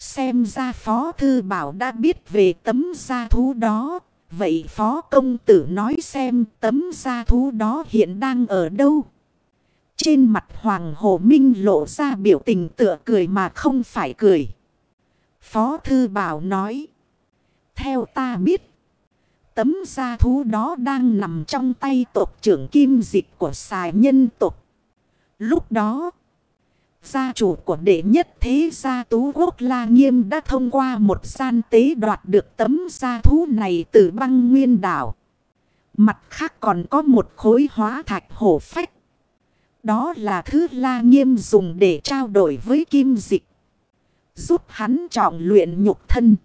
Xem ra Phó Thư Bảo đã biết về tấm gia thú đó. Vậy Phó Công Tử nói xem tấm gia thú đó hiện đang ở đâu? Trên mặt Hoàng Hồ Minh lộ ra biểu tình tựa cười mà không phải cười. Phó Thư Bảo nói. Theo ta biết. Tấm gia thú đó đang nằm trong tay tộc trưởng kim dịch của xài nhân tộc. Lúc đó. Gia chủ của đệ nhất thế gia tú quốc La Nghiêm đã thông qua một gian tế đoạt được tấm gia thú này từ băng nguyên đảo. Mặt khác còn có một khối hóa thạch hổ phách. Đó là thứ La Nghiêm dùng để trao đổi với kim dịch. Giúp hắn trọng luyện nhục thân.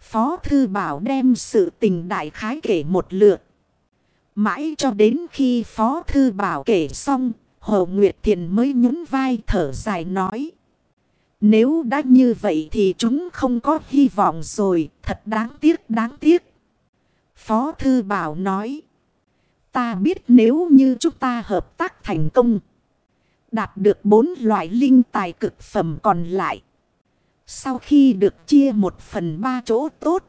Phó Thư Bảo đem sự tình đại khái kể một lượt. Mãi cho đến khi Phó Thư Bảo kể xong, Hồ Nguyệt Thiền mới nhún vai thở dài nói. Nếu đã như vậy thì chúng không có hy vọng rồi, thật đáng tiếc đáng tiếc. Phó Thư Bảo nói. Ta biết nếu như chúng ta hợp tác thành công. Đạt được bốn loại linh tài cực phẩm còn lại. Sau khi được chia một phần ba chỗ tốt.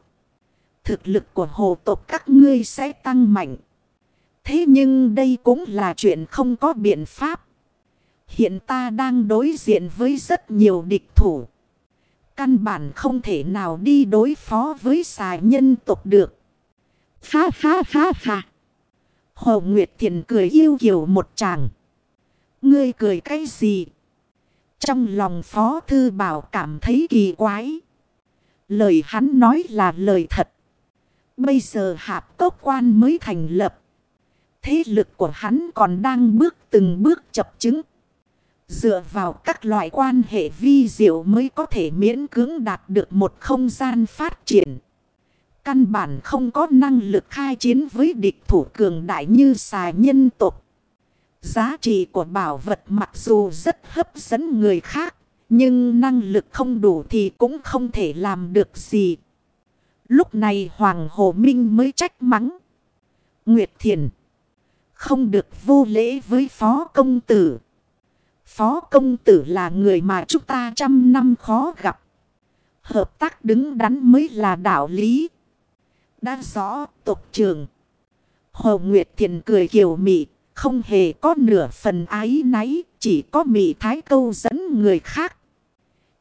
Thực lực của hồ tộc các ngươi sẽ tăng mạnh. Thế nhưng đây cũng là chuyện không có biện pháp. Hiện ta đang đối diện với rất nhiều địch thủ. Căn bản không thể nào đi đối phó với xài nhân tộc được. Ha ha ha ha. Hồ Nguyệt Thiền cười yêu kiều một chàng. Ngươi cười cái gì? Trong lòng Phó Thư Bảo cảm thấy kỳ quái. Lời hắn nói là lời thật. Bây giờ hạp tốc quan mới thành lập. Thế lực của hắn còn đang bước từng bước chập chứng. Dựa vào các loại quan hệ vi diệu mới có thể miễn cưỡng đạt được một không gian phát triển. Căn bản không có năng lực khai chiến với địch thủ cường đại như xà nhân tộc. Giá trị của bảo vật mặc dù rất hấp dẫn người khác. Nhưng năng lực không đủ thì cũng không thể làm được gì. Lúc này Hoàng Hồ Minh mới trách mắng. Nguyệt Thiền. Không được vô lễ với Phó Công Tử. Phó Công Tử là người mà chúng ta trăm năm khó gặp. Hợp tác đứng đắn mới là đạo lý. Đã rõ tộc trường. Hồ Nguyệt Thiền cười kiều mị. Không hề có nửa phần ái náy. Chỉ có mị thái câu dẫn người khác.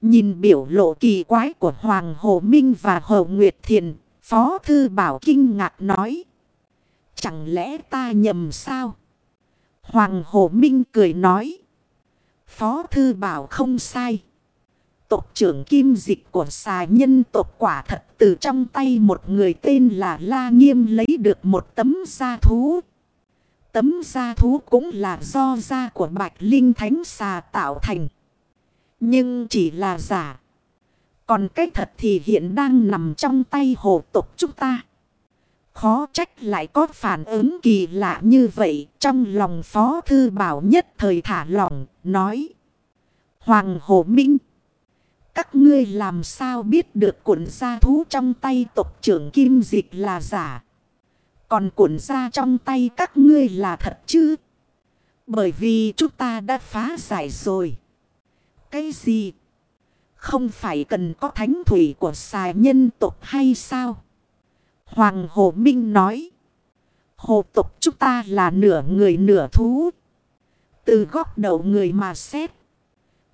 Nhìn biểu lộ kỳ quái của Hoàng Hồ Minh và Hồ Nguyệt Thiền. Phó Thư Bảo kinh ngạc nói. Chẳng lẽ ta nhầm sao? Hoàng Hồ Minh cười nói. Phó Thư Bảo không sai. Tộc trưởng kim dịch của xà nhân tộc quả thật từ trong tay một người tên là La Nghiêm lấy được một tấm gia thú. Tấm gia thú cũng là do da của Bạch Linh Thánh xà tạo thành. Nhưng chỉ là giả. Còn cái thật thì hiện đang nằm trong tay hồ tộc chúng ta. Khó trách lại có phản ứng kỳ lạ như vậy. Trong lòng Phó Thư Bảo nhất thời thả lỏng, nói. Hoàng Hồ Minh. Các ngươi làm sao biết được cuộn gia thú trong tay tộc trưởng Kim Dịch là giả. Còn cuộn gia trong tay các ngươi là thật chứ? Bởi vì chúng ta đã phá giải rồi. Cái gì? Không phải cần có thánh thủy của xài nhân tộc hay sao? Hoàng Hồ Minh nói. Hồ tộc chúng ta là nửa người nửa thú. Từ góc đầu người mà xét.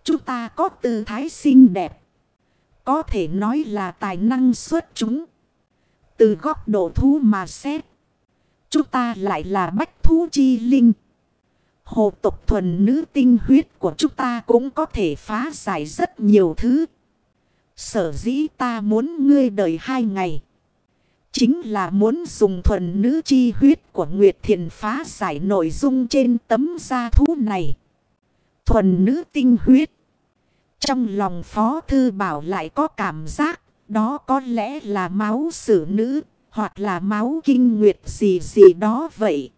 Chúng ta có tư thái xinh đẹp. Có thể nói là tài năng xuất chúng. Từ góc độ thú mà xét. Chúng ta lại là bách thú chi linh. Hồ tộc thuần nữ tinh huyết của chúng ta cũng có thể phá giải rất nhiều thứ. Sở dĩ ta muốn ngươi đợi hai ngày. Chính là muốn dùng thuần nữ chi huyết của Nguyệt Thiền phá giải nội dung trên tấm gia thú này. Thuần nữ tinh huyết. Trong lòng Phó Thư Bảo lại có cảm giác, đó có lẽ là máu sử nữ, hoặc là máu kinh nguyệt gì gì đó vậy.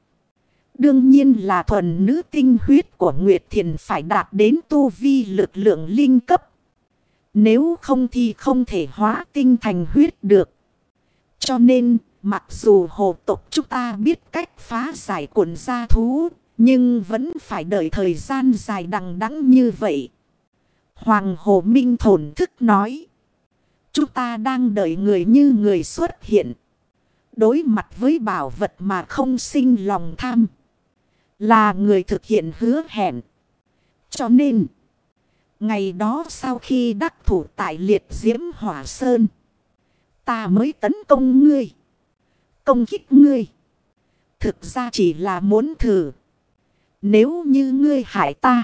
Đương nhiên là thuần nữ tinh huyết của Nguyệt Thiền phải đạt đến tu vi lực lượng linh cấp. Nếu không thì không thể hóa tinh thành huyết được. Cho nên, mặc dù hồ tộc chúng ta biết cách phá giải cuộn gia thú, nhưng vẫn phải đợi thời gian dài đằng đẵng như vậy. Hoàng Hồ Minh thổn thức nói. Chúng ta đang đợi người như người xuất hiện. Đối mặt với bảo vật mà không sinh lòng tham. Là người thực hiện hứa hẹn. Cho nên. Ngày đó sau khi đắc thủ tại liệt diễm hỏa sơn. Ta mới tấn công ngươi. Công kích ngươi. Thực ra chỉ là muốn thử. Nếu như ngươi hại ta.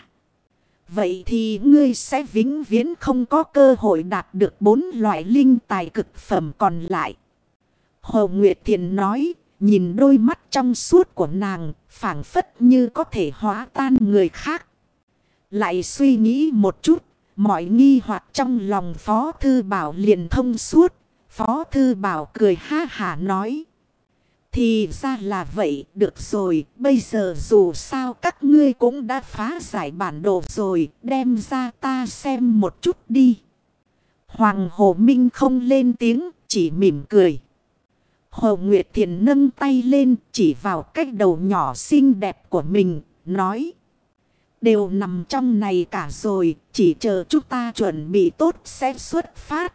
Vậy thì ngươi sẽ vĩnh viễn không có cơ hội đạt được bốn loại linh tài cực phẩm còn lại. Hồ Nguyệt thiền nói, nhìn đôi mắt trong suốt của nàng, phảng phất như có thể hóa tan người khác. Lại suy nghĩ một chút, mọi nghi hoặc trong lòng Phó Thư Bảo liền thông suốt. Phó Thư Bảo cười ha hả nói. Thì ra là vậy, được rồi, bây giờ dù sao các ngươi cũng đã phá giải bản đồ rồi, đem ra ta xem một chút đi. Hoàng Hồ Minh không lên tiếng, chỉ mỉm cười. Hồ Nguyệt Thiền nâng tay lên, chỉ vào cách đầu nhỏ xinh đẹp của mình, nói. Đều nằm trong này cả rồi, chỉ chờ chúng ta chuẩn bị tốt sẽ xuất phát.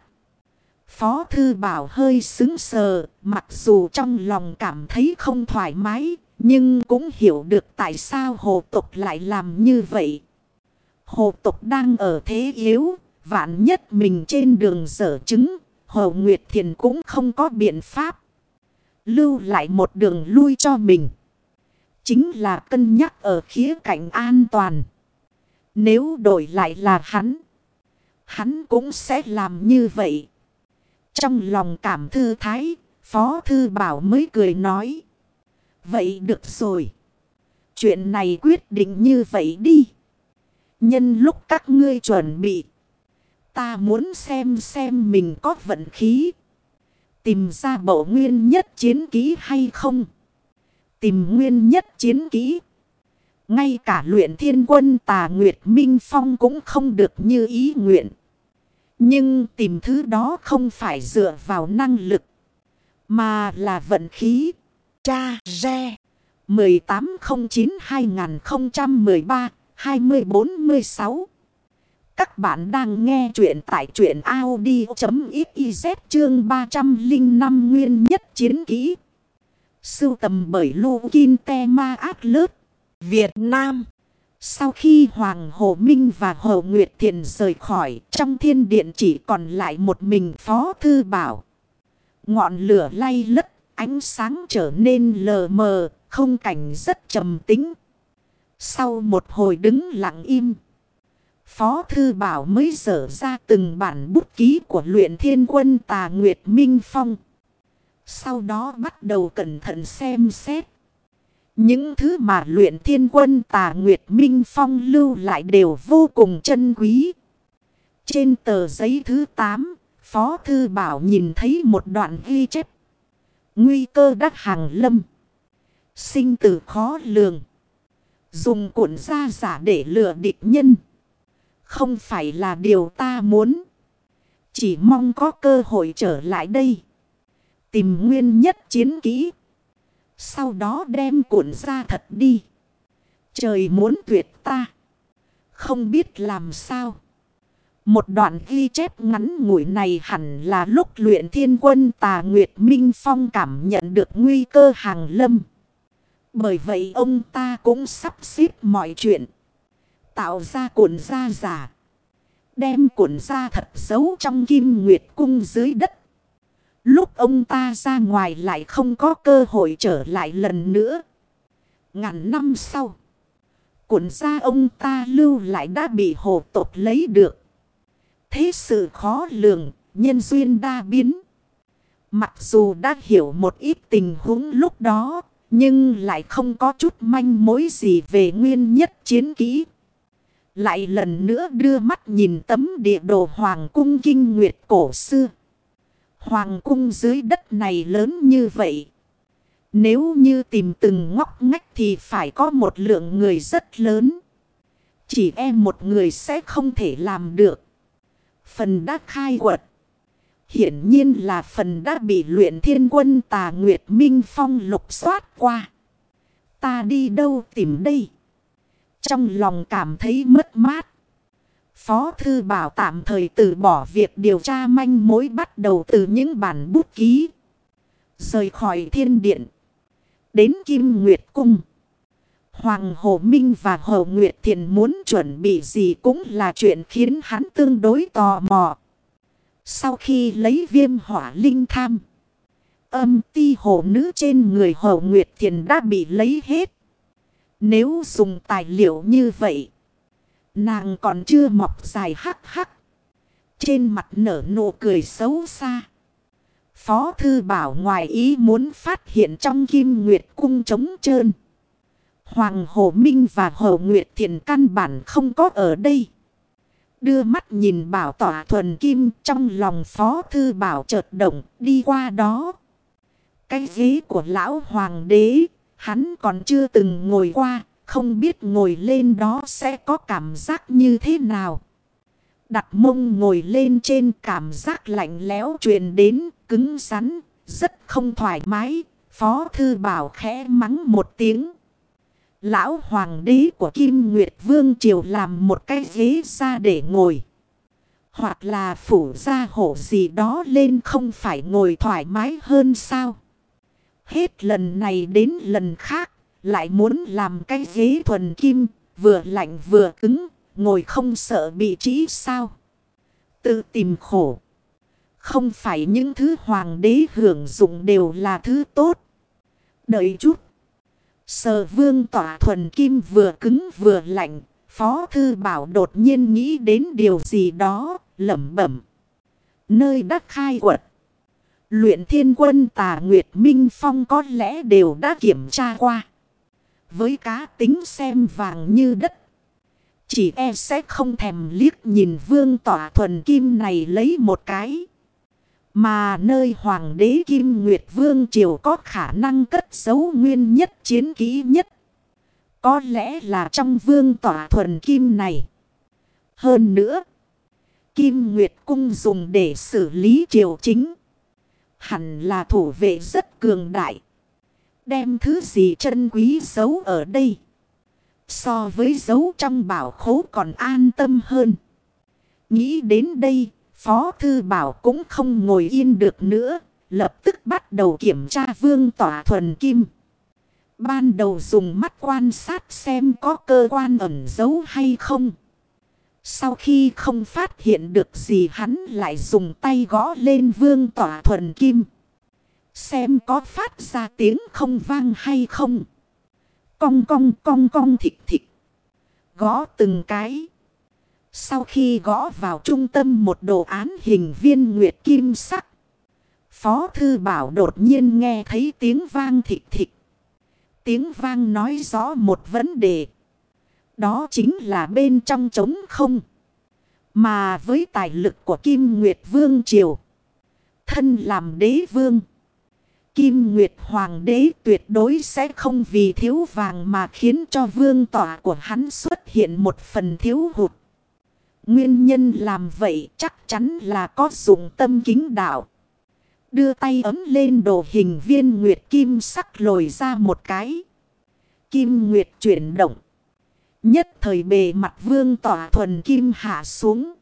Phó Thư Bảo hơi xứng sờ, mặc dù trong lòng cảm thấy không thoải mái, nhưng cũng hiểu được tại sao hồ tục lại làm như vậy. Hồ tục đang ở thế yếu, vạn nhất mình trên đường dở chứng, Hồ Nguyệt Thiền cũng không có biện pháp. Lưu lại một đường lui cho mình. Chính là cân nhắc ở khía cạnh an toàn. Nếu đổi lại là hắn, hắn cũng sẽ làm như vậy. Trong lòng cảm thư thái, Phó Thư Bảo mới cười nói. Vậy được rồi. Chuyện này quyết định như vậy đi. Nhân lúc các ngươi chuẩn bị. Ta muốn xem xem mình có vận khí. Tìm ra bộ nguyên nhất chiến ký hay không. Tìm nguyên nhất chiến ký. Ngay cả luyện thiên quân tà Nguyệt Minh Phong cũng không được như ý nguyện. Nhưng tìm thứ đó không phải dựa vào năng lực. Mà là vận khí. Cha Re 1809-2013-2046 Các bạn đang nghe chuyện tại chuyện Audi.xyz chương 305 nguyên nhất chiến kỹ. Sưu tầm bởi Lô Kinh Te Ma Át Lớt Việt Nam sau khi Hoàng Hồ Minh và Hồ Nguyệt Thiền rời khỏi, trong thiên điện chỉ còn lại một mình Phó Thư Bảo. Ngọn lửa lay lất, ánh sáng trở nên lờ mờ, không cảnh rất trầm tính. Sau một hồi đứng lặng im, Phó Thư Bảo mới dở ra từng bản bút ký của luyện thiên quân tà Nguyệt Minh Phong. Sau đó bắt đầu cẩn thận xem xét. Những thứ mà luyện thiên quân tà Nguyệt Minh Phong lưu lại đều vô cùng chân quý. Trên tờ giấy thứ 8, Phó Thư Bảo nhìn thấy một đoạn ghi chép. Nguy cơ đắc hàng lâm. Sinh tử khó lường. Dùng cuộn da giả để lừa địch nhân. Không phải là điều ta muốn. Chỉ mong có cơ hội trở lại đây. Tìm nguyên nhất chiến kỹ. Sau đó đem cuộn ra thật đi. Trời muốn tuyệt ta. Không biết làm sao. Một đoạn ghi chép ngắn ngủi này hẳn là lúc luyện thiên quân tà Nguyệt Minh Phong cảm nhận được nguy cơ hàng lâm. Bởi vậy ông ta cũng sắp xếp mọi chuyện. Tạo ra cuộn da giả. Đem cuộn da thật giấu trong kim nguyệt cung dưới đất. Lúc ông ta ra ngoài lại không có cơ hội trở lại lần nữa. Ngàn năm sau. Cuộn da ông ta lưu lại đã bị hồ tộc lấy được. Thế sự khó lường, nhân duyên đa biến. Mặc dù đã hiểu một ít tình huống lúc đó, nhưng lại không có chút manh mối gì về nguyên nhất chiến kỹ. Lại lần nữa đưa mắt nhìn tấm địa đồ Hoàng cung kinh nguyệt cổ xưa. Hoàng cung dưới đất này lớn như vậy. Nếu như tìm từng ngóc ngách thì phải có một lượng người rất lớn. Chỉ em một người sẽ không thể làm được. Phần đã khai quật. Hiển nhiên là phần đã bị luyện thiên quân tà Nguyệt Minh Phong lục soát qua. Ta đi đâu tìm đây? Trong lòng cảm thấy mất mát. Phó Thư Bảo tạm thời từ bỏ việc điều tra manh mối bắt đầu từ những bản bút ký. Rời khỏi thiên điện. Đến Kim Nguyệt Cung. Hoàng Hồ Minh và Hồ Nguyệt Thiền muốn chuẩn bị gì cũng là chuyện khiến hắn tương đối tò mò. Sau khi lấy viêm hỏa linh tham. Âm ti hồ nữ trên người Hồ Nguyệt Thiền đã bị lấy hết. Nếu dùng tài liệu như vậy. Nàng còn chưa mọc dài hắc hắc. Trên mặt nở nụ cười xấu xa. Phó Thư Bảo ngoài ý muốn phát hiện trong kim nguyệt cung trống trơn. Hoàng Hồ Minh và Hồ Nguyệt thiện căn bản không có ở đây. Đưa mắt nhìn bảo tỏa thuần kim trong lòng Phó Thư Bảo chợt động đi qua đó. Cái ghế của lão hoàng đế, hắn còn chưa từng ngồi qua, không biết ngồi lên đó sẽ có cảm giác như thế nào. Đặt mông ngồi lên trên cảm giác lạnh lẽo truyền đến, cứng rắn, rất không thoải mái. Phó thư bảo khẽ mắng một tiếng. Lão hoàng đế của Kim Nguyệt Vương Triều làm một cái ghế ra để ngồi. Hoặc là phủ ra hổ gì đó lên không phải ngồi thoải mái hơn sao. Hết lần này đến lần khác, lại muốn làm cái ghế thuần kim, vừa lạnh vừa cứng, ngồi không sợ bị trĩ sao. Tự tìm khổ. Không phải những thứ hoàng đế hưởng dụng đều là thứ tốt. Đợi chút. Sở vương tỏa thuần kim vừa cứng vừa lạnh. Phó thư bảo đột nhiên nghĩ đến điều gì đó, lẩm bẩm. Nơi đất khai quật. Luyện thiên quân tà Nguyệt Minh Phong có lẽ đều đã kiểm tra qua. Với cá tính xem vàng như đất. Chỉ e sẽ không thèm liếc nhìn vương tỏa thuần kim này lấy một cái. Mà nơi Hoàng đế Kim Nguyệt Vương Triều có khả năng cất giấu nguyên nhất chiến kỹ nhất. Có lẽ là trong vương tỏa thuần kim này. Hơn nữa, Kim Nguyệt Cung dùng để xử lý triều chính. Hẳn là thủ vệ rất cường đại. Đem thứ gì chân quý giấu ở đây. So với giấu trong bảo khố còn an tâm hơn. Nghĩ đến đây, Phó Thư Bảo cũng không ngồi yên được nữa. Lập tức bắt đầu kiểm tra vương tỏa thuần kim. Ban đầu dùng mắt quan sát xem có cơ quan ẩn giấu hay không. Sau khi không phát hiện được gì hắn lại dùng tay gõ lên vương tỏa thuần kim. Xem có phát ra tiếng không vang hay không. Cong cong cong cong thịt thịt. Gõ từng cái. Sau khi gõ vào trung tâm một đồ án hình viên nguyệt kim sắc. Phó thư bảo đột nhiên nghe thấy tiếng vang thịt thịt. Tiếng vang nói rõ một vấn đề. Đó chính là bên trong trống không. Mà với tài lực của Kim Nguyệt Vương Triều. Thân làm đế vương. Kim Nguyệt Hoàng đế tuyệt đối sẽ không vì thiếu vàng mà khiến cho vương tỏa của hắn xuất hiện một phần thiếu hụt. Nguyên nhân làm vậy chắc chắn là có dụng tâm kính đạo. Đưa tay ấm lên đồ hình viên Nguyệt Kim sắc lồi ra một cái. Kim Nguyệt chuyển động. Nhất thời bề mặt vương tỏa thuần kim hạ xuống.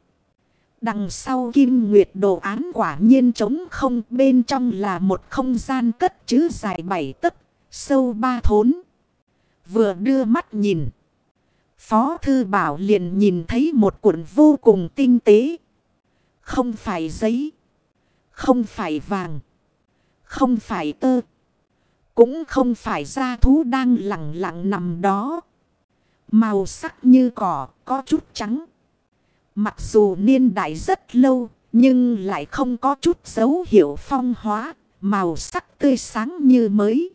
Đằng sau kim nguyệt đồ án quả nhiên trống không bên trong là một không gian cất chữ dài bảy tấc, sâu ba thốn. Vừa đưa mắt nhìn. Phó thư bảo liền nhìn thấy một cuộn vô cùng tinh tế. Không phải giấy. Không phải vàng. Không phải tơ. Cũng không phải da thú đang lặng lặng nằm đó. Màu sắc như cỏ, có chút trắng. Mặc dù niên đại rất lâu, nhưng lại không có chút dấu hiệu phong hóa, màu sắc tươi sáng như mới.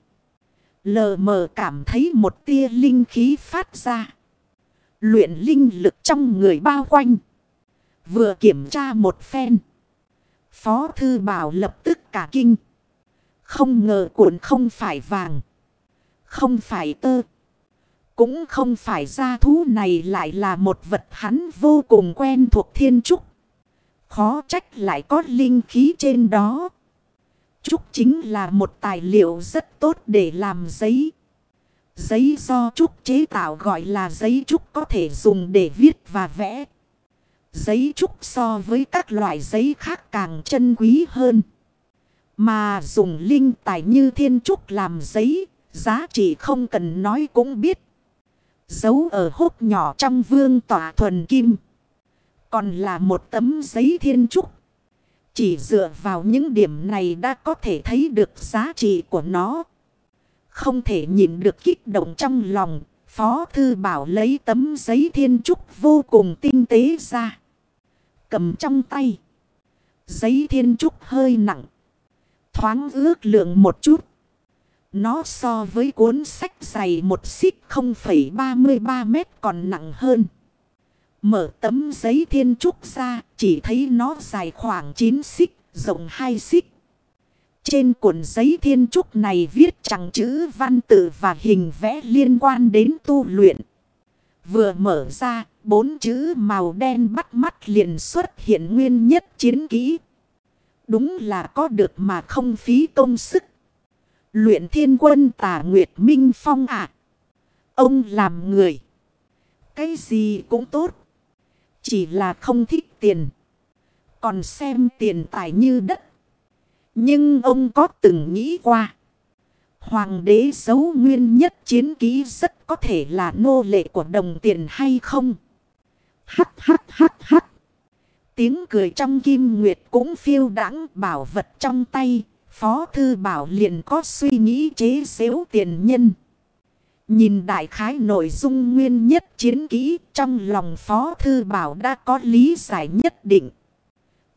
Lờ mờ cảm thấy một tia linh khí phát ra. Luyện linh lực trong người bao quanh. Vừa kiểm tra một phen. Phó thư bảo lập tức cả kinh. Không ngờ cuộn không phải vàng. Không phải tơ. Cũng không phải gia thú này lại là một vật hắn vô cùng quen thuộc thiên trúc. Khó trách lại có linh khí trên đó. Trúc chính là một tài liệu rất tốt để làm giấy. Giấy do trúc chế tạo gọi là giấy trúc có thể dùng để viết và vẽ. Giấy trúc so với các loại giấy khác càng chân quý hơn. Mà dùng linh tài như thiên trúc làm giấy, giá trị không cần nói cũng biết. Giấu ở hốc nhỏ trong vương tỏa thuần kim. Còn là một tấm giấy thiên trúc. Chỉ dựa vào những điểm này đã có thể thấy được giá trị của nó. Không thể nhìn được kích động trong lòng. Phó Thư Bảo lấy tấm giấy thiên trúc vô cùng tinh tế ra. Cầm trong tay. Giấy thiên trúc hơi nặng. Thoáng ước lượng một chút. Nó so với cuốn sách dày một xích 0,33 mét còn nặng hơn. Mở tấm giấy thiên trúc ra, chỉ thấy nó dài khoảng 9 xích, rộng 2 xích. Trên cuộn giấy thiên trúc này viết chẳng chữ văn tự và hình vẽ liên quan đến tu luyện. Vừa mở ra, bốn chữ màu đen bắt mắt liền xuất hiện nguyên nhất chiến kỹ. Đúng là có được mà không phí công sức. Luyện thiên quân tà Nguyệt Minh Phong ạ. Ông làm người. Cái gì cũng tốt. Chỉ là không thích tiền. Còn xem tiền tài như đất. Nhưng ông có từng nghĩ qua. Hoàng đế xấu nguyên nhất chiến ký rất có thể là nô lệ của đồng tiền hay không? Hắc hắc hắc hắc. Tiếng cười trong kim nguyệt cũng phiêu đãng bảo vật trong tay. Phó thư bảo liền có suy nghĩ chế xếu tiền nhân. Nhìn đại khái nội dung nguyên nhất chiến kỹ trong lòng Phó Thư Bảo đã có lý giải nhất định.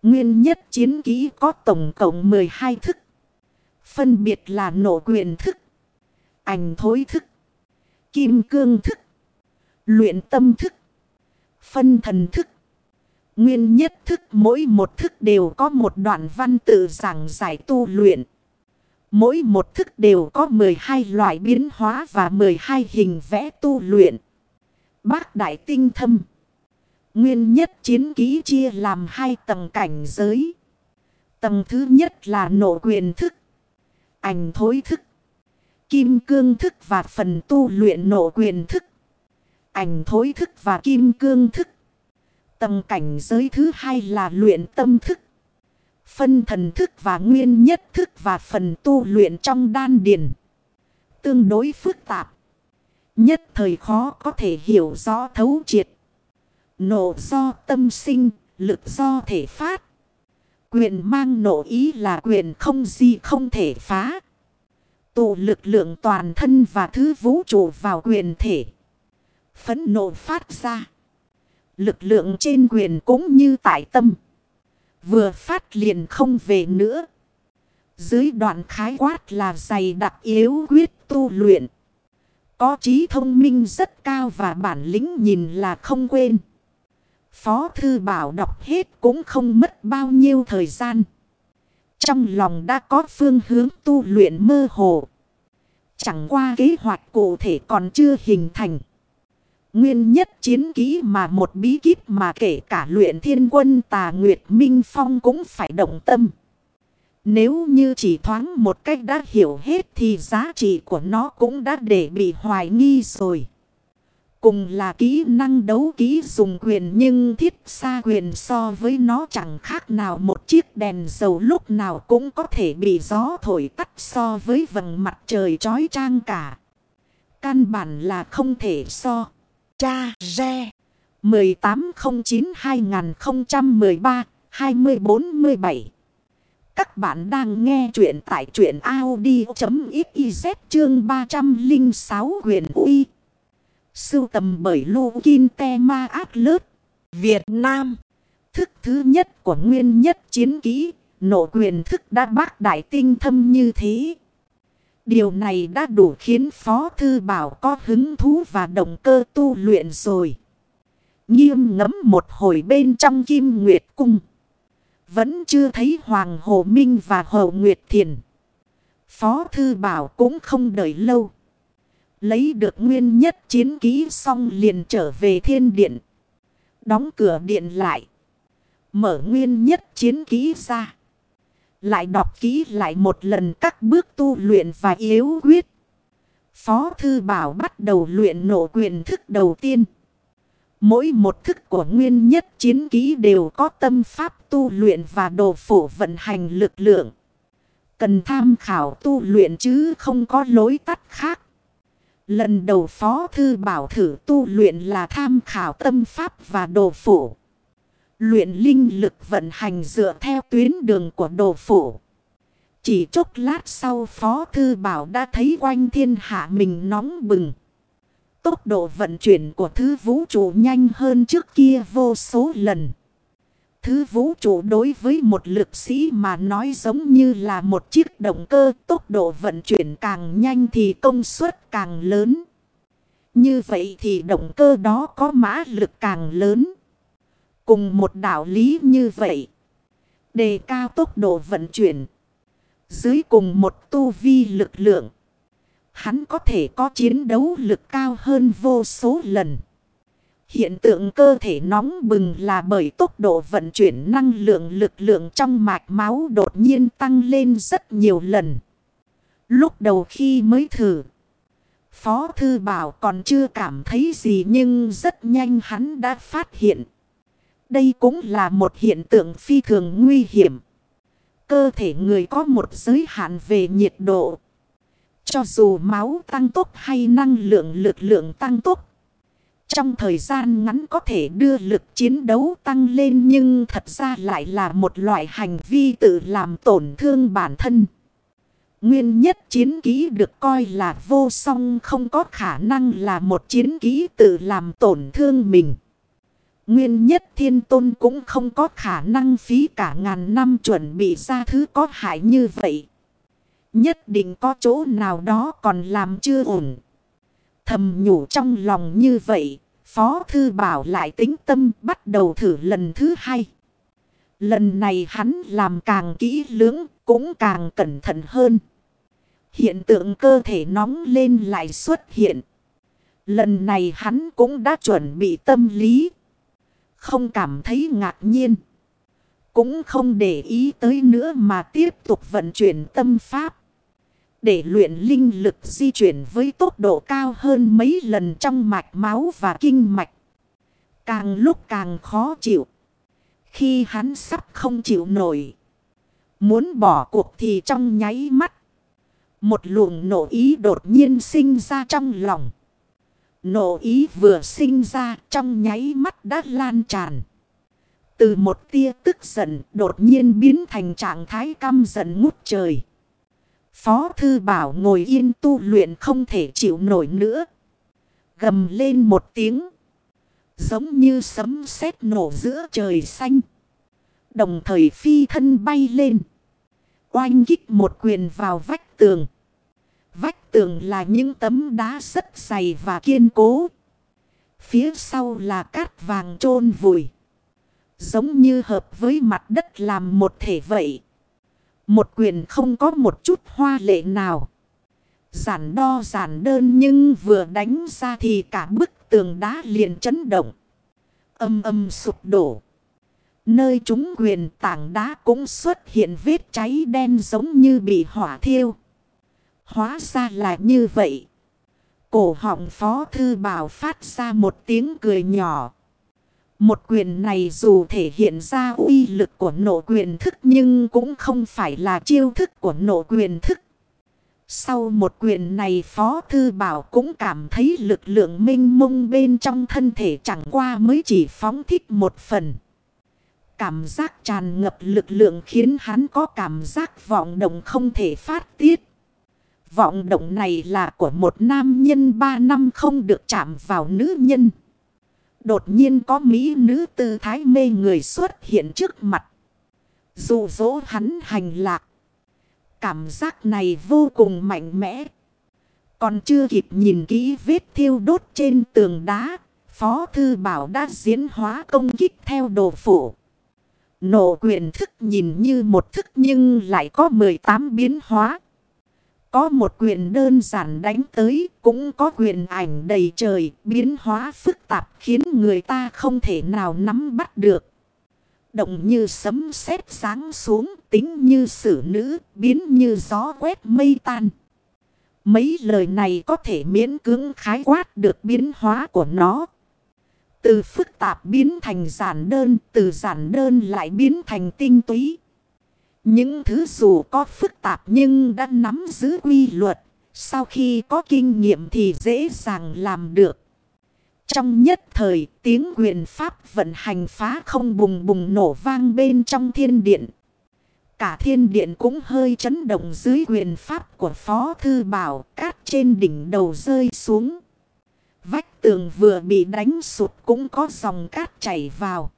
Nguyên nhất chiến kỹ có tổng cộng 12 thức. Phân biệt là nổ quyền thức, ảnh thối thức, kim cương thức, luyện tâm thức, phân thần thức. Nguyên nhất thức mỗi một thức đều có một đoạn văn tự giảng giải tu luyện. Mỗi một thức đều có 12 loại biến hóa và 12 hình vẽ tu luyện. Bác Đại Tinh Thâm Nguyên nhất chiến ký chia làm hai tầng cảnh giới. Tầng thứ nhất là nộ quyền thức, ảnh thối thức, kim cương thức và phần tu luyện nộ quyền thức, ảnh thối thức và kim cương thức. Tầm cảnh giới thứ hai là luyện tâm thức. Phân thần thức và nguyên nhất thức và phần tu luyện trong đan điền. Tương đối phức tạp. Nhất thời khó có thể hiểu rõ thấu triệt. Nộ do tâm sinh, lực do thể phát. Quyền mang nộ ý là quyền không gì không thể phá. Tụ lực lượng toàn thân và thứ vũ trụ vào quyền thể. Phấn nộ phát ra. Lực lượng trên quyền cũng như tại tâm. Vừa phát liền không về nữa. Dưới đoạn khái quát là dày đặc yếu quyết tu luyện. Có trí thông minh rất cao và bản lĩnh nhìn là không quên. Phó thư bảo đọc hết cũng không mất bao nhiêu thời gian. Trong lòng đã có phương hướng tu luyện mơ hồ. Chẳng qua kế hoạch cụ thể còn chưa hình thành. Nguyên nhất chiến kỹ mà một bí kíp mà kể cả luyện thiên quân tà Nguyệt Minh Phong cũng phải động tâm. Nếu như chỉ thoáng một cách đã hiểu hết thì giá trị của nó cũng đã để bị hoài nghi rồi. Cùng là kỹ năng đấu kỹ dùng quyền nhưng thiết xa quyền so với nó chẳng khác nào một chiếc đèn dầu lúc nào cũng có thể bị gió thổi tắt so với vầng mặt trời trói trang cả. Căn bản là không thể so. Cha Re. 1809-2013-2047 Các bạn đang nghe chuyện tại chuyện Audi.xyz chương 306 huyền uy. Sưu tầm bởi Lô Kinh Te Ma Át Lớt Việt Nam. Thức thứ nhất của nguyên nhất chiến kỹ Nộ quyền thức đã bác đại tinh thâm như thế. Điều này đã đủ khiến Phó Thư Bảo có hứng thú và động cơ tu luyện rồi. Nghiêm ngấm một hồi bên trong Kim Nguyệt Cung. Vẫn chưa thấy Hoàng Hồ Minh và Hồ Nguyệt Thiền. Phó Thư Bảo cũng không đợi lâu. Lấy được nguyên nhất chiến ký xong liền trở về thiên điện. Đóng cửa điện lại. Mở nguyên nhất chiến ký ra. Lại đọc kỹ lại một lần các bước tu luyện và yếu quyết. Phó Thư Bảo bắt đầu luyện nộ quyền thức đầu tiên. Mỗi một thức của nguyên nhất chiến ký đều có tâm pháp tu luyện và đồ phổ vận hành lực lượng. Cần tham khảo tu luyện chứ không có lối tắt khác. Lần đầu Phó Thư Bảo thử tu luyện là tham khảo tâm pháp và đồ phổ. Luyện linh lực vận hành dựa theo tuyến đường của đồ phủ Chỉ chốc lát sau Phó Thư Bảo đã thấy quanh thiên hạ mình nóng bừng. Tốc độ vận chuyển của thứ vũ trụ nhanh hơn trước kia vô số lần. Thứ vũ trụ đối với một lực sĩ mà nói giống như là một chiếc động cơ, tốc độ vận chuyển càng nhanh thì công suất càng lớn. Như vậy thì động cơ đó có mã lực càng lớn. Cùng một đạo lý như vậy. Đề cao tốc độ vận chuyển. Dưới cùng một tu vi lực lượng. Hắn có thể có chiến đấu lực cao hơn vô số lần. Hiện tượng cơ thể nóng bừng là bởi tốc độ vận chuyển năng lượng lực lượng trong mạch máu đột nhiên tăng lên rất nhiều lần. Lúc đầu khi mới thử, Phó Thư Bảo còn chưa cảm thấy gì nhưng rất nhanh hắn đã phát hiện. Đây cũng là một hiện tượng phi thường nguy hiểm. Cơ thể người có một giới hạn về nhiệt độ. Cho dù máu tăng tốc hay năng lượng lực lượng tăng tốc. Trong thời gian ngắn có thể đưa lực chiến đấu tăng lên nhưng thật ra lại là một loại hành vi tự làm tổn thương bản thân. Nguyên nhất chiến ký được coi là vô song không có khả năng là một chiến ký tự làm tổn thương mình. Nguyên nhất thiên tôn cũng không có khả năng phí cả ngàn năm chuẩn bị ra thứ có hại như vậy. Nhất định có chỗ nào đó còn làm chưa ổn. Thầm nhủ trong lòng như vậy, Phó Thư Bảo lại tính tâm bắt đầu thử lần thứ hai. Lần này hắn làm càng kỹ lưỡng, cũng càng cẩn thận hơn. Hiện tượng cơ thể nóng lên lại xuất hiện. Lần này hắn cũng đã chuẩn bị tâm lý. Không cảm thấy ngạc nhiên. Cũng không để ý tới nữa mà tiếp tục vận chuyển tâm pháp. Để luyện linh lực di chuyển với tốc độ cao hơn mấy lần trong mạch máu và kinh mạch. Càng lúc càng khó chịu. Khi hắn sắp không chịu nổi. Muốn bỏ cuộc thì trong nháy mắt. Một luồng nổ ý đột nhiên sinh ra trong lòng. Nổ ý vừa sinh ra trong nháy mắt đã lan tràn. Từ một tia tức giận đột nhiên biến thành trạng thái căm giận ngút trời. Phó Thư Bảo ngồi yên tu luyện không thể chịu nổi nữa. Gầm lên một tiếng. Giống như sấm sét nổ giữa trời xanh. Đồng thời phi thân bay lên. Oanh kích một quyền vào vách tường. Vách tường là những tấm đá rất dày và kiên cố. Phía sau là cát vàng trôn vùi. Giống như hợp với mặt đất làm một thể vậy. Một quyền không có một chút hoa lệ nào. Giản đo giản đơn nhưng vừa đánh ra thì cả bức tường đá liền chấn động. Âm âm sụp đổ. Nơi chúng quyền tảng đá cũng xuất hiện vết cháy đen giống như bị hỏa thiêu. Hóa ra là như vậy. Cổ họng phó thư bảo phát ra một tiếng cười nhỏ. Một quyền này dù thể hiện ra uy lực của nộ quyền thức nhưng cũng không phải là chiêu thức của nộ quyền thức. Sau một quyền này Phó Thư Bảo cũng cảm thấy lực lượng minh mông bên trong thân thể chẳng qua mới chỉ phóng thích một phần. Cảm giác tràn ngập lực lượng khiến hắn có cảm giác vọng động không thể phát tiết. Vọng động này là của một nam nhân ba năm không được chạm vào nữ nhân. Đột nhiên có mỹ nữ tư thái mê người xuất hiện trước mặt. Dù dỗ hắn hành lạc. Cảm giác này vô cùng mạnh mẽ. Còn chưa kịp nhìn kỹ vết thiêu đốt trên tường đá. Phó Thư Bảo đã diễn hóa công kích theo đồ phủ. Nổ quyền thức nhìn như một thức nhưng lại có 18 biến hóa. Có một quyền đơn giản đánh tới, cũng có quyền ảnh đầy trời, biến hóa phức tạp khiến người ta không thể nào nắm bắt được. Động như sấm sét sáng xuống, tính như sử nữ, biến như gió quét mây tan. Mấy lời này có thể miễn cưỡng khái quát được biến hóa của nó. Từ phức tạp biến thành giản đơn, từ giản đơn lại biến thành tinh túy. Những thứ dù có phức tạp nhưng đã nắm giữ quy luật, sau khi có kinh nghiệm thì dễ dàng làm được. Trong nhất thời, tiếng quyền pháp vận hành phá không bùng bùng nổ vang bên trong thiên điện. Cả thiên điện cũng hơi chấn động dưới quyền pháp của Phó Thư Bảo, cát trên đỉnh đầu rơi xuống. Vách tường vừa bị đánh sụt cũng có dòng cát chảy vào.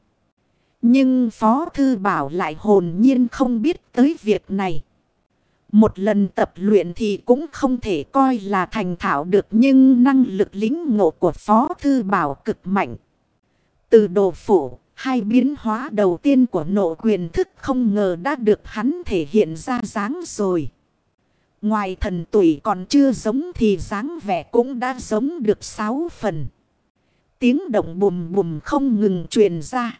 Nhưng Phó Thư Bảo lại hồn nhiên không biết tới việc này. Một lần tập luyện thì cũng không thể coi là thành thạo được nhưng năng lực lính ngộ của Phó Thư Bảo cực mạnh. Từ đồ phủ, hai biến hóa đầu tiên của nộ quyền thức không ngờ đã được hắn thể hiện ra dáng rồi. Ngoài thần tuổi còn chưa giống thì dáng vẻ cũng đã giống được sáu phần. Tiếng động bùm bùm không ngừng truyền ra.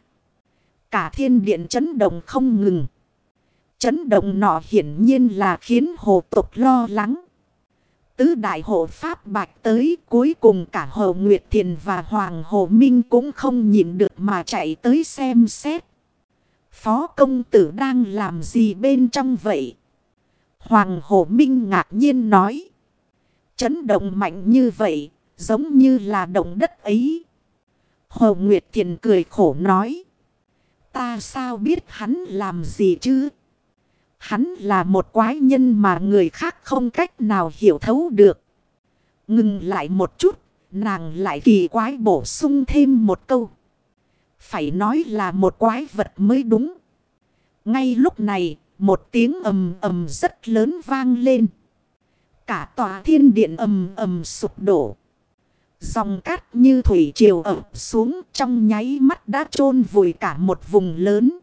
Cả thiên điện chấn động không ngừng. Chấn động nọ hiển nhiên là khiến hồ tục lo lắng. Tứ đại hộ pháp bạch tới cuối cùng cả Hồ Nguyệt Thiền và Hoàng Hồ Minh cũng không nhìn được mà chạy tới xem xét. Phó công tử đang làm gì bên trong vậy? Hoàng Hồ Minh ngạc nhiên nói. Chấn động mạnh như vậy, giống như là động đất ấy. Hồ Nguyệt Thiền cười khổ nói. Ta sao biết hắn làm gì chứ? Hắn là một quái nhân mà người khác không cách nào hiểu thấu được. Ngừng lại một chút, nàng lại kỳ quái bổ sung thêm một câu. Phải nói là một quái vật mới đúng. Ngay lúc này, một tiếng ầm ầm rất lớn vang lên. Cả tòa thiên điện ầm ầm sụp đổ. Dòng cát như thủy triều ập xuống trong nháy mắt đã chôn vùi cả một vùng lớn.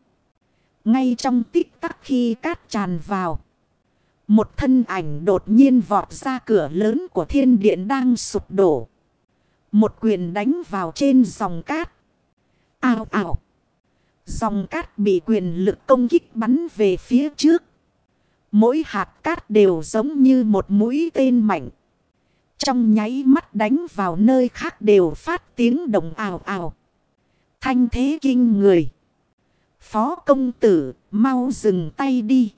Ngay trong tích tắc khi cát tràn vào. Một thân ảnh đột nhiên vọt ra cửa lớn của thiên điện đang sụp đổ. Một quyền đánh vào trên dòng cát. Ao ảo. Dòng cát bị quyền lực công kích bắn về phía trước. Mỗi hạt cát đều giống như một mũi tên mạnh. Trong nháy mắt đánh vào nơi khác đều phát tiếng đồng ào ào. Thanh thế kinh người. Phó công tử, mau dừng tay đi.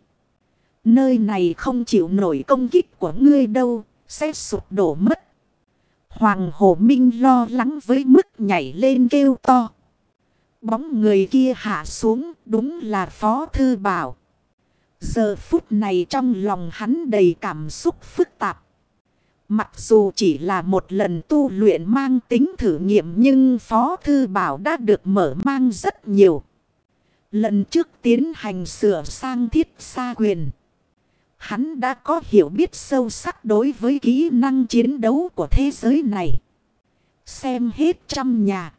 Nơi này không chịu nổi công kích của ngươi đâu, sẽ sụp đổ mất. Hoàng Hồ Minh lo lắng với mức nhảy lên kêu to. Bóng người kia hạ xuống, đúng là Phó Thư Bảo. Giờ phút này trong lòng hắn đầy cảm xúc phức tạp. Mặc dù chỉ là một lần tu luyện mang tính thử nghiệm nhưng Phó Thư Bảo đã được mở mang rất nhiều. Lần trước tiến hành sửa sang thiết xa quyền. Hắn đã có hiểu biết sâu sắc đối với kỹ năng chiến đấu của thế giới này. Xem hết trăm nhà.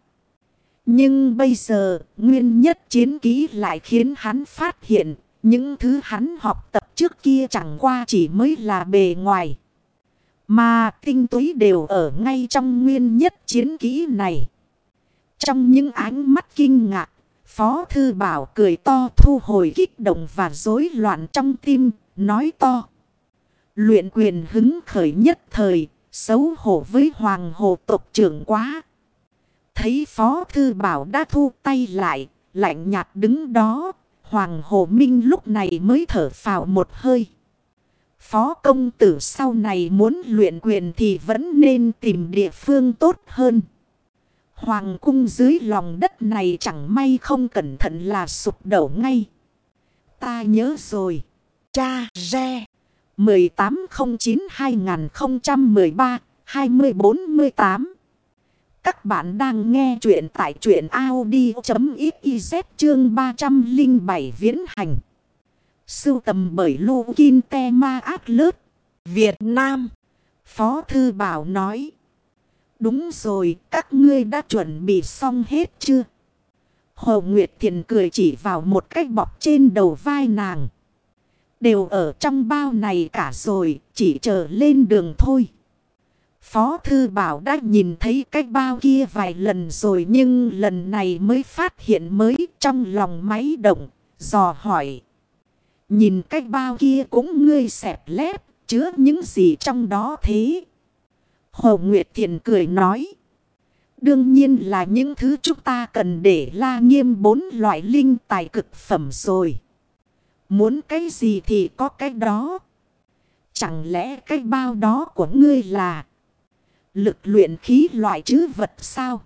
Nhưng bây giờ, nguyên nhất chiến ký lại khiến hắn phát hiện, những thứ hắn học tập trước kia chẳng qua chỉ mới là bề ngoài. Mà tinh túy đều ở ngay trong nguyên nhất chiến kỹ này. Trong những ánh mắt kinh ngạc, Phó Thư Bảo cười to thu hồi kích động và rối loạn trong tim, nói to. Luyện quyền hứng khởi nhất thời, xấu hổ với Hoàng Hồ tộc trưởng quá. Thấy Phó Thư Bảo đã thu tay lại, lạnh nhạt đứng đó, Hoàng Hồ Minh lúc này mới thở phào một hơi. Phó công tử sau này muốn luyện quyền thì vẫn nên tìm địa phương tốt hơn. Hoàng cung dưới lòng đất này chẳng may không cẩn thận là sụp đổ ngay. Ta nhớ rồi. Cha Re 1809-2013-2048 Các bạn đang nghe chuyện tại chuyện Audi.xyz chương 307 viễn hành. Sưu tầm bởi lu Kinh Te Ma Át Việt Nam. Phó Thư Bảo nói. Đúng rồi, các ngươi đã chuẩn bị xong hết chưa? Hồ Nguyệt Thiền cười chỉ vào một cái bọc trên đầu vai nàng. Đều ở trong bao này cả rồi, chỉ chờ lên đường thôi. Phó Thư Bảo đã nhìn thấy cái bao kia vài lần rồi nhưng lần này mới phát hiện mới trong lòng máy động, dò hỏi. Nhìn cái bao kia cũng ngươi xẹp lép, chứa những gì trong đó thế? Hồ Nguyệt Thiền cười nói. Đương nhiên là những thứ chúng ta cần để la nghiêm bốn loại linh tài cực phẩm rồi. Muốn cái gì thì có cái đó. Chẳng lẽ cái bao đó của ngươi là lực luyện khí loại chứ vật sao?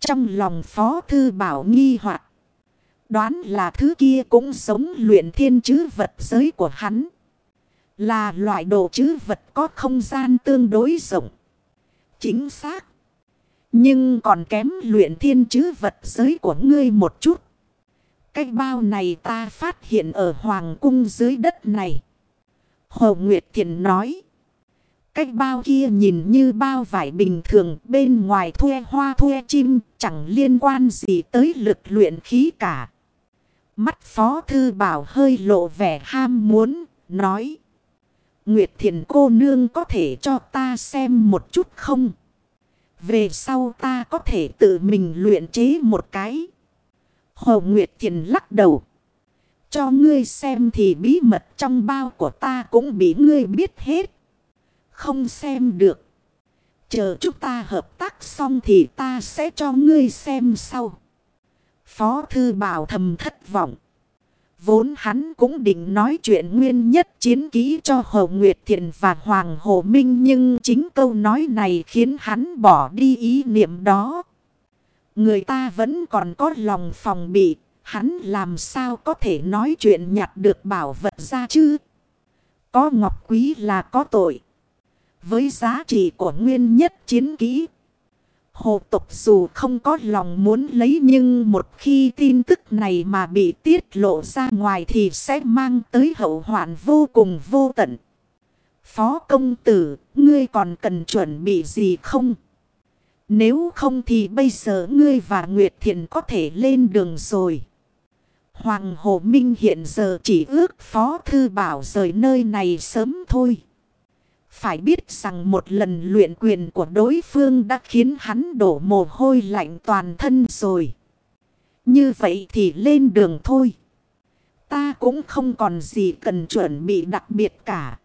Trong lòng Phó Thư Bảo nghi hoặc Đoán là thứ kia cũng giống luyện thiên chứ vật giới của hắn. Là loại đồ chứ vật có không gian tương đối rộng. Chính xác. Nhưng còn kém luyện thiên chứ vật giới của ngươi một chút. Cái bao này ta phát hiện ở hoàng cung dưới đất này. Hồ Nguyệt Thiền nói. Cái bao kia nhìn như bao vải bình thường, bên ngoài thuê hoa thuê chim, chẳng liên quan gì tới lực luyện khí cả. Mắt Phó Thư Bảo hơi lộ vẻ ham muốn, nói. Nguyệt Thiền cô nương có thể cho ta xem một chút không? Về sau ta có thể tự mình luyện chế một cái. Hồ Nguyệt Thiền lắc đầu. Cho ngươi xem thì bí mật trong bao của ta cũng bị ngươi biết hết. Không xem được. Chờ chúng ta hợp tác xong thì ta sẽ cho ngươi xem sau. Phó thư bảo thầm thất vọng. Vốn hắn cũng định nói chuyện nguyên nhất chiến ký cho Hồ Nguyệt Thiện và Hoàng Hồ Minh nhưng chính câu nói này khiến hắn bỏ đi ý niệm đó. Người ta vẫn còn có lòng phòng bị, hắn làm sao có thể nói chuyện nhặt được bảo vật ra chứ? Có ngọc quý là có tội. Với giá trị của nguyên nhất chiến ký. Hồ tục dù không có lòng muốn lấy nhưng một khi tin tức này mà bị tiết lộ ra ngoài thì sẽ mang tới hậu hoạn vô cùng vô tận. Phó công tử, ngươi còn cần chuẩn bị gì không? Nếu không thì bây giờ ngươi và Nguyệt Thiện có thể lên đường rồi. Hoàng Hồ Minh hiện giờ chỉ ước Phó Thư Bảo rời nơi này sớm thôi. Phải biết rằng một lần luyện quyền của đối phương đã khiến hắn đổ mồ hôi lạnh toàn thân rồi. Như vậy thì lên đường thôi. Ta cũng không còn gì cần chuẩn bị đặc biệt cả.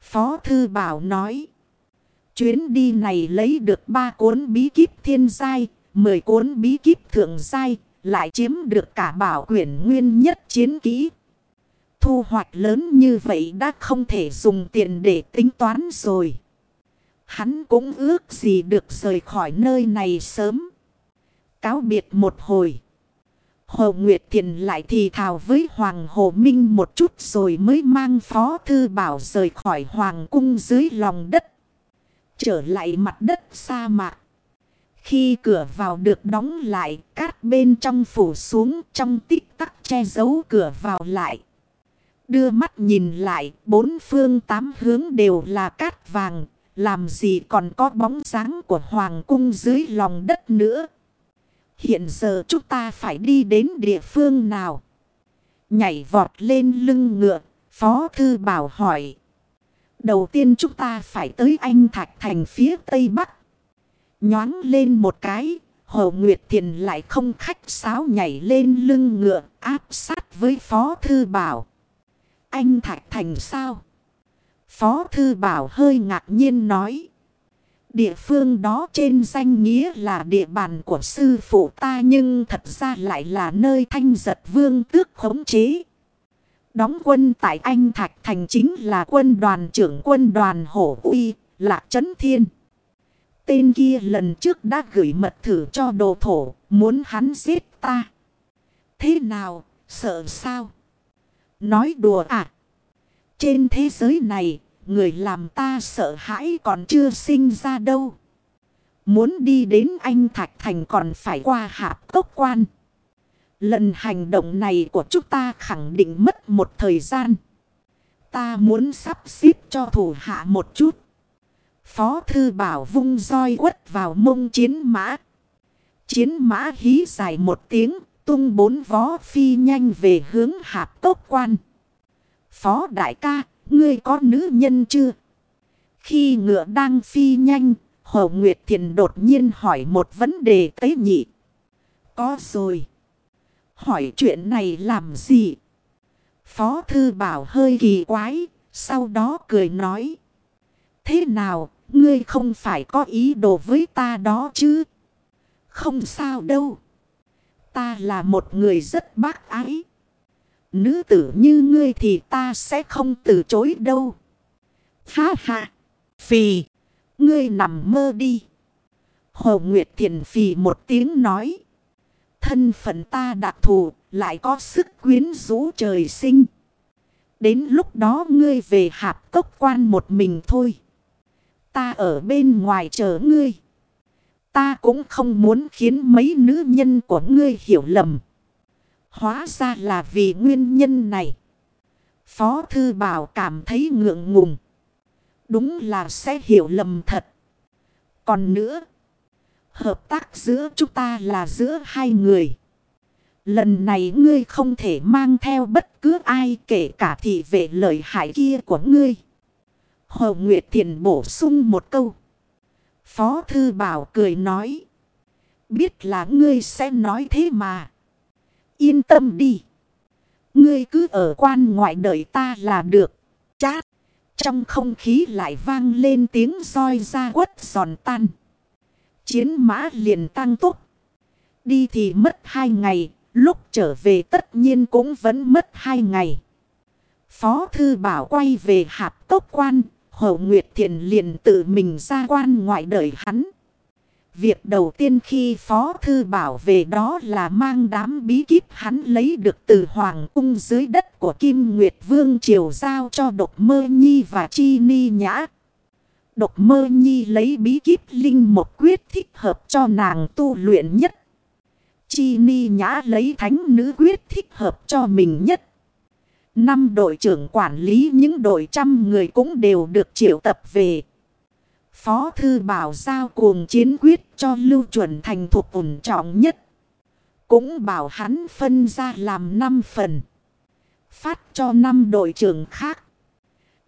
Phó Thư Bảo nói. Chuyến đi này lấy được ba cuốn bí kíp thiên giai, 10 cuốn bí kíp thượng giai, lại chiếm được cả bảo quyển nguyên nhất chiến kỹ thu hoạch lớn như vậy đã không thể dùng tiền để tính toán rồi. Hắn cũng ước gì được rời khỏi nơi này sớm. Cáo biệt một hồi. Hồ Nguyệt Thiền lại thì thào với Hoàng Hồ Minh một chút rồi mới mang Phó Thư Bảo rời khỏi Hoàng cung dưới lòng đất. Trở lại mặt đất sa mạc. Khi cửa vào được đóng lại, cát bên trong phủ xuống trong tích tắc che giấu cửa vào lại. Đưa mắt nhìn lại, bốn phương tám hướng đều là cát vàng, làm gì còn có bóng dáng của hoàng cung dưới lòng đất nữa. Hiện giờ chúng ta phải đi đến địa phương nào? Nhảy vọt lên lưng ngựa, Phó Thư Bảo hỏi. Đầu tiên chúng ta phải tới Anh Thạch Thành phía Tây Bắc. Nhoáng lên một cái, Hồ Nguyệt Thiền lại không khách sáo nhảy lên lưng ngựa áp sát với Phó Thư Bảo anh Thạch Thành sao? Phó Thư Bảo hơi ngạc nhiên nói. Địa phương đó trên danh nghĩa là địa bàn của sư phụ ta nhưng thật ra lại là nơi thanh giật vương tước khống chế. Đóng quân tại Anh Thạch Thành chính là quân đoàn trưởng quân đoàn Hổ Uy, Lạc Trấn Thiên. Tên kia lần trước đã gửi mật thử cho đồ thổ, muốn hắn giết ta. Thế nào, sợ sao? Nói đùa à? Trên thế giới này, người làm ta sợ hãi còn chưa sinh ra đâu. Muốn đi đến Anh Thạch Thành còn phải qua hạp cốc quan. Lần hành động này của chúng ta khẳng định mất một thời gian. Ta muốn sắp xếp cho thủ hạ một chút. Phó thư bảo vung roi quất vào mông chiến mã. Chiến mã hí dài một tiếng, tung bốn vó phi nhanh về hướng hạp cốc quan. Phó đại ca, ngươi có nữ nhân chưa? Khi ngựa đang phi nhanh, Hồ Nguyệt Thiền đột nhiên hỏi một vấn đề tế nhị. Có rồi. Hỏi chuyện này làm gì? Phó Thư Bảo hơi kỳ quái, sau đó cười nói. Thế nào, ngươi không phải có ý đồ với ta đó chứ? Không sao đâu. Ta là một người rất bác ái. Nữ tử như ngươi thì ta sẽ không từ chối đâu. Ha ha. Phì. Ngươi nằm mơ đi. Hồ Nguyệt Thiền phì một tiếng nói. Thân phận ta đặc thù lại có sức quyến rũ trời sinh. Đến lúc đó ngươi về hạp cốc quan một mình thôi. Ta ở bên ngoài chờ ngươi. Ta cũng không muốn khiến mấy nữ nhân của ngươi hiểu lầm. Hóa ra là vì nguyên nhân này. Phó Thư Bảo cảm thấy ngượng ngùng. Đúng là sẽ hiểu lầm thật. Còn nữa. Hợp tác giữa chúng ta là giữa hai người. Lần này ngươi không thể mang theo bất cứ ai kể cả thị vệ lợi hại kia của ngươi. Hồ Nguyệt Thiền bổ sung một câu. Phó Thư Bảo cười nói. Biết là ngươi sẽ nói thế mà. Yên tâm đi. Ngươi cứ ở quan ngoại đợi ta là được. Chát. Trong không khí lại vang lên tiếng roi ra quất giòn tan. Chiến mã liền tăng tốc. Đi thì mất hai ngày. Lúc trở về tất nhiên cũng vẫn mất hai ngày. Phó thư bảo quay về hạp tốc quan. Hậu Nguyệt Thiện liền tự mình ra quan ngoại đợi hắn. Việc đầu tiên khi Phó Thư Bảo về đó là mang đám bí kíp hắn lấy được từ Hoàng cung dưới đất của Kim Nguyệt Vương Triều giao cho Độc Mơ Nhi và Chi Ni Nhã. Độc Mơ Nhi lấy bí kíp linh một quyết thích hợp cho nàng tu luyện nhất. Chi Ni Nhã lấy thánh nữ quyết thích hợp cho mình nhất. Năm đội trưởng quản lý những đội trăm người cũng đều được triệu tập về. Phó thư bảo giao cuồng chiến quyết cho lưu chuẩn thành thuộc ổn trọng nhất. Cũng bảo hắn phân ra làm 5 phần. Phát cho 5 đội trưởng khác.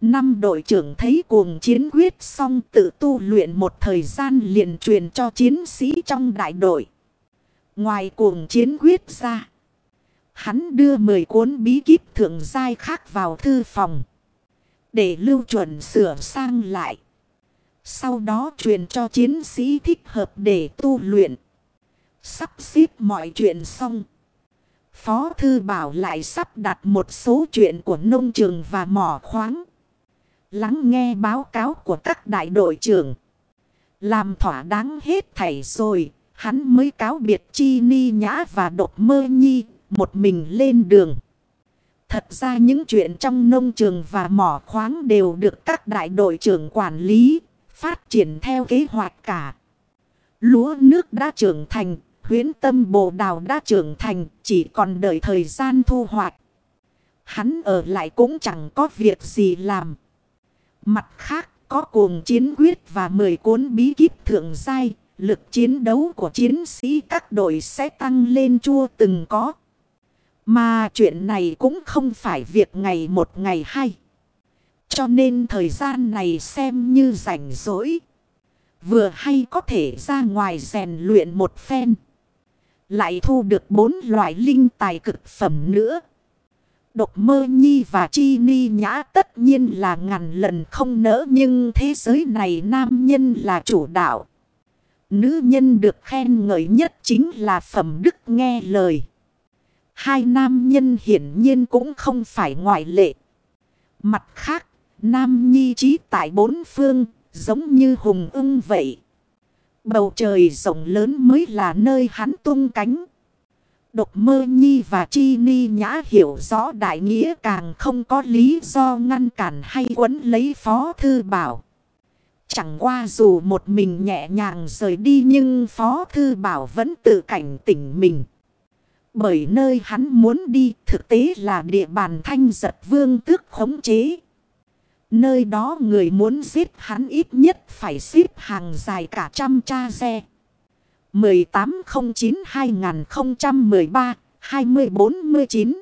Năm đội trưởng thấy cuồng chiến quyết xong tự tu luyện một thời gian liền truyền cho chiến sĩ trong đại đội. Ngoài cuồng chiến quyết ra. Hắn đưa 10 cuốn bí kíp thượng giai khác vào thư phòng. Để lưu chuẩn sửa sang lại. Sau đó truyền cho chiến sĩ thích hợp để tu luyện. Sắp xếp mọi chuyện xong. Phó Thư Bảo lại sắp đặt một số chuyện của nông trường và mỏ khoáng. Lắng nghe báo cáo của các đại đội trưởng. Làm thỏa đáng hết thảy rồi. Hắn mới cáo biệt Chi Ni Nhã và Độc Mơ Nhi. Một mình lên đường. Thật ra những chuyện trong nông trường và mỏ khoáng đều được các đại đội trưởng quản lý phát triển theo kế hoạch cả. Lúa nước đã trưởng thành, huyến tâm bồ đào đã trưởng thành, chỉ còn đợi thời gian thu hoạch. Hắn ở lại cũng chẳng có việc gì làm. Mặt khác, có cuồng chiến quyết và 10 cuốn bí kíp thượng giai, lực chiến đấu của chiến sĩ các đội sẽ tăng lên chua từng có. Mà chuyện này cũng không phải việc ngày một ngày hai. Cho nên thời gian này xem như rảnh rỗi. Vừa hay có thể ra ngoài rèn luyện một phen. Lại thu được bốn loại linh tài cực phẩm nữa. Độc mơ nhi và chi ni nhã tất nhiên là ngàn lần không nỡ, nhưng thế giới này nam nhân là chủ đạo. Nữ nhân được khen ngợi nhất chính là phẩm đức nghe lời. Hai nam nhân hiển nhiên cũng không phải ngoại lệ. Mặt khác, Nam nhi trí tại bốn phương, giống như hùng ưng vậy. Bầu trời rộng lớn mới là nơi hắn tung cánh. Độc mơ nhi và chi ni nhã hiểu rõ đại nghĩa càng không có lý do ngăn cản hay quấn lấy phó thư bảo. Chẳng qua dù một mình nhẹ nhàng rời đi nhưng phó thư bảo vẫn tự cảnh tỉnh mình. Bởi nơi hắn muốn đi thực tế là địa bàn thanh giật vương tước khống chế. Nơi đó người muốn giết hắn ít nhất phải xếp hàng dài cả trăm cha xe. 1809-2013-2049